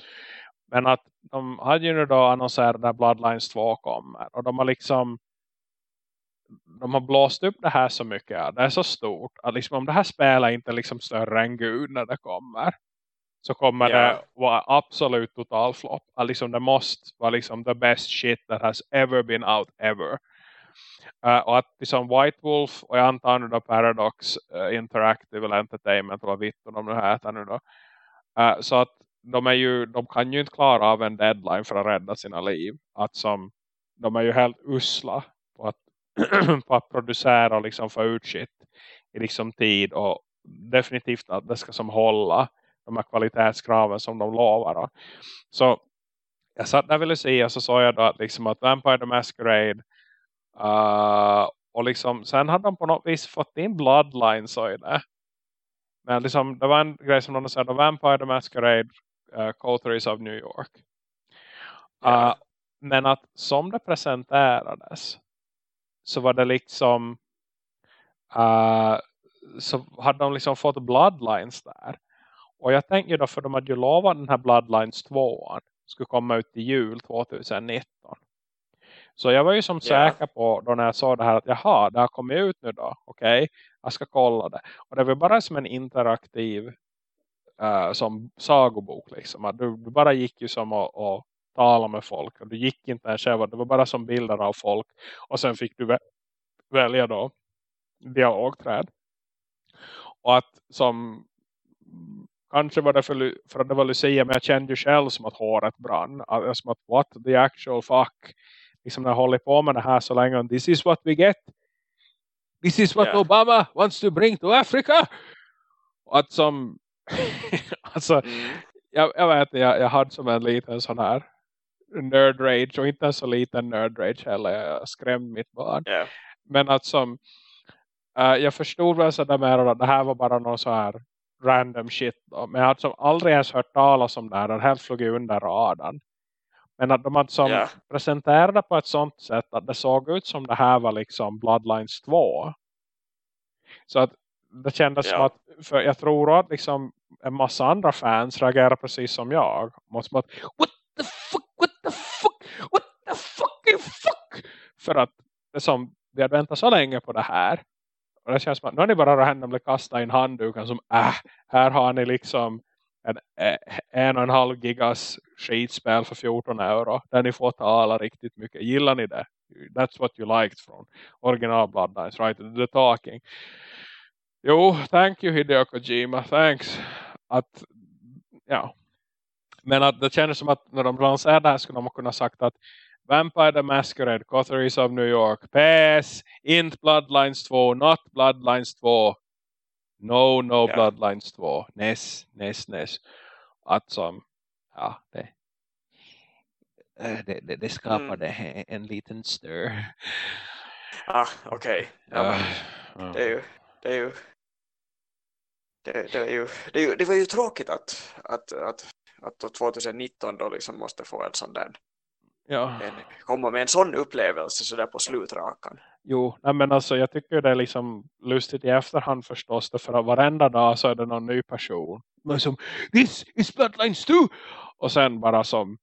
Men att de hade ju nu då annonserat när Bloodlines 2 kommer. Och de har liksom de har blåst upp det här så mycket. Det är så stort. Att liksom om det här spelet inte är liksom större än Gud när det kommer. Så kommer yeah. det vara absolut total flopp. Liksom det måste vara liksom the best shit that has ever been out ever. Uh, och att liksom White Wolf och jag antar nu då Paradox uh, Interactive eller Entertainment eller vitt de nu heter nu då. Uh, så att de, är ju, de kan ju inte klara av en deadline för att rädda sina liv. Att som, de är ju helt usla på att, på att producera och liksom få ut shit i liksom tid och definitivt att det ska som hålla de här kvalitetskraven som de lovar. Då. Så jag satt där ville se och så sa jag då att, liksom att Vampire the Masquerade Uh, och liksom, sen hade de på något vis fått in Bloodlines och det. Men liksom, det var en grej som de sa, Vampire the Masquerade uh, Coteries of New York. Uh, yeah. Men att som det presenterades så var det liksom uh, så hade de liksom fått Bloodlines där. Och jag tänkte ju då, för de hade ju lovat den här Bloodlines 2 skulle komma ut i jul 2019. Så jag var ju som yeah. säker på då när jag såg det här att jaha, det har kommit ut nu då. Okej, okay, jag ska kolla det. Och det var bara som en interaktiv uh, som sagobok liksom. Att du, du bara gick ju som och, och tala med folk. Och du gick inte ens själv. Det var bara som bilder av folk. Och sen fick du vä välja då dialogträd. Och att som kanske var det för, för att det var Lucia men jag kände ju själv som att håret brann. Som att what the actual fuck liksom när jag håller på med det här så länge. This is what we get. this is what Yeah. Obama wants to bring to Africa. Och att som, alltså, Mm. jag, jag vet jag, jag hade som en liten sån här nerd rage och inte så liten nerd rage heller. Jag skrämde mitt barn. Ja. Men att som eh, jag förstod väl sådär mer att det här var bara någon så här random shit. Då. Men jag hade som aldrig ens hört talas om det här. Det här flög ju under radarn. Men att de hade som Ja. presenterade på ett sånt sätt att det såg ut som det här var liksom Bloodlines 2. Så att det kändes som Ja. att, för jag tror att liksom en massa andra fans reagerar precis som jag. Mot som att, what the fuck, what the fuck, what the fucking fuck. För att det som, vi hade väntat så länge på det här. Och det känns som att nu har ni bara random kastat in handduken som, äh, här har ni liksom en, eh, en och en halv gigas skitspel för 14 euro. Där ni får tala riktigt mycket. Gillar ni det? That's what you liked från original Bloodlines, right? The talking. Jo, thank you Hideo Kojima, thanks. Att, ja. Men att det kändes som att när de lanserade det här skulle de kunna sagt att Vampire the Masquerade, Coteries of New York, PS, inte Bloodlines 2, not Bloodlines 2. No, no Ja. Bloodlines 2. Ness, Ness, Ness. Att som, ja, det, eh, det, det, det skapade en, en liten stör. Ah, okej. Ja, men Ja, det är ju... Det är ju... Det, det, är ju, det, är ju, det var ju tråkigt att, att, att, att då 2019 då liksom måste få en sån där, ja. en, komma med en sån upplevelse så där på slutrakan. Jo, nej men alltså jag tycker det är liksom lustigt i efterhand förstås. För att varenda dag så är det någon ny person. Men som, this is Bloodlines 2! Och sen bara som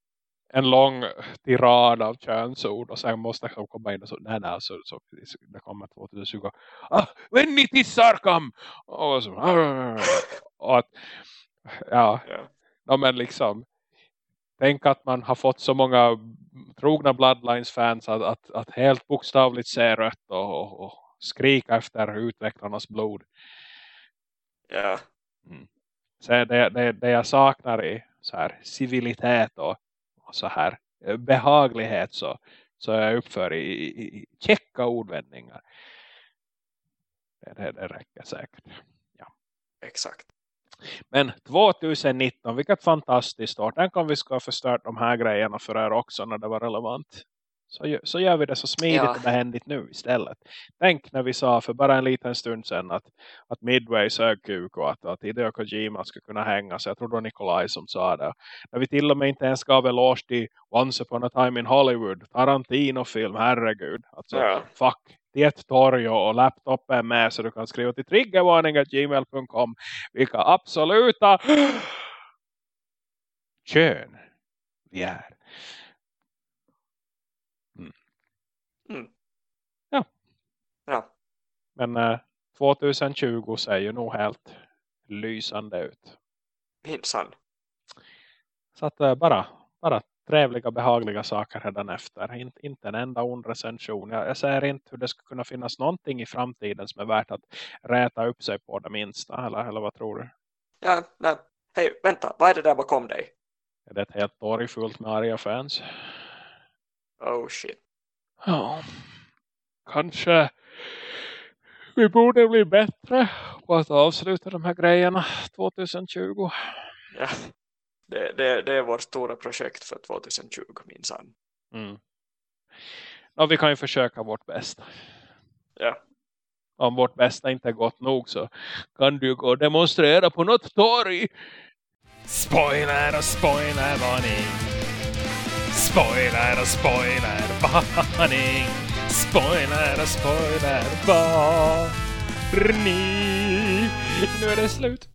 en lång tirad av könsord. Och sen måste jag komma in och så, nej nej, så, så det kommer 2020. Ah, when it is Sarkam! Och så, och att, ja, Ja. ja men liksom tänk att man har fått så många trogna Bloodlines-fans att, att, att helt bokstavligt se rött och, och, och skrika efter utvecklarnas blod. Ja. Så det, det, det jag saknar i så här civilitet och, och så här eh, behaglighet så, så jag uppför i, i, i checka ordvändningar. Det, det, det räcker säkert. Exakt. Men 2019, vilket fantastiskt år. Tänk om vi ska ha förstört de här grejerna för er också när det var relevant. Så, så gör vi det så smidigt Ja. och behändigt nu istället. Tänk när vi sa för bara en liten stund sedan att, att Midway sög kuk och att, att Hideo Kojima skulle kunna hänga. Så jag tror det var Nikolaj som sa det. När vi till och med inte ens gav eloge till Once upon a time in Hollywood. Tarantino-film, herregud. Alltså, Ja. fuck. Det torg och laptopen med så du kan skriva till triggervarning.gmail.com vilka absoluta kön vi är. Ja. Men eh, 2020 ser ju nog helt lysande ut. Minsann. Så att eh, bara, bara trevliga, behagliga saker redan efter. Inte, inte en enda ond recension. Jag, jag ser inte hur det skulle kunna finnas någonting i framtiden som är värt att räta upp sig på det minsta. Eller, eller vad tror du? Ja, nej. Hej, vänta. Vad är det där bakom dig? Är det ett helt torg fullt med arga fans? Oh shit. Ja, kanske vi borde bli bättre på att avsluta de här grejerna 2020. Ja. Det, det, det är vårt stora projekt för 2020, minsann. Mm. Ja, vi kan ju försöka vårt bästa. Ja. Om vårt bästa inte är gott nog så kan du gå och demonstrera på något torg. Spoiler och spoiler varning. Spoiler och spoiler varning. Spoiler och spoiler varning. Nu är det slut.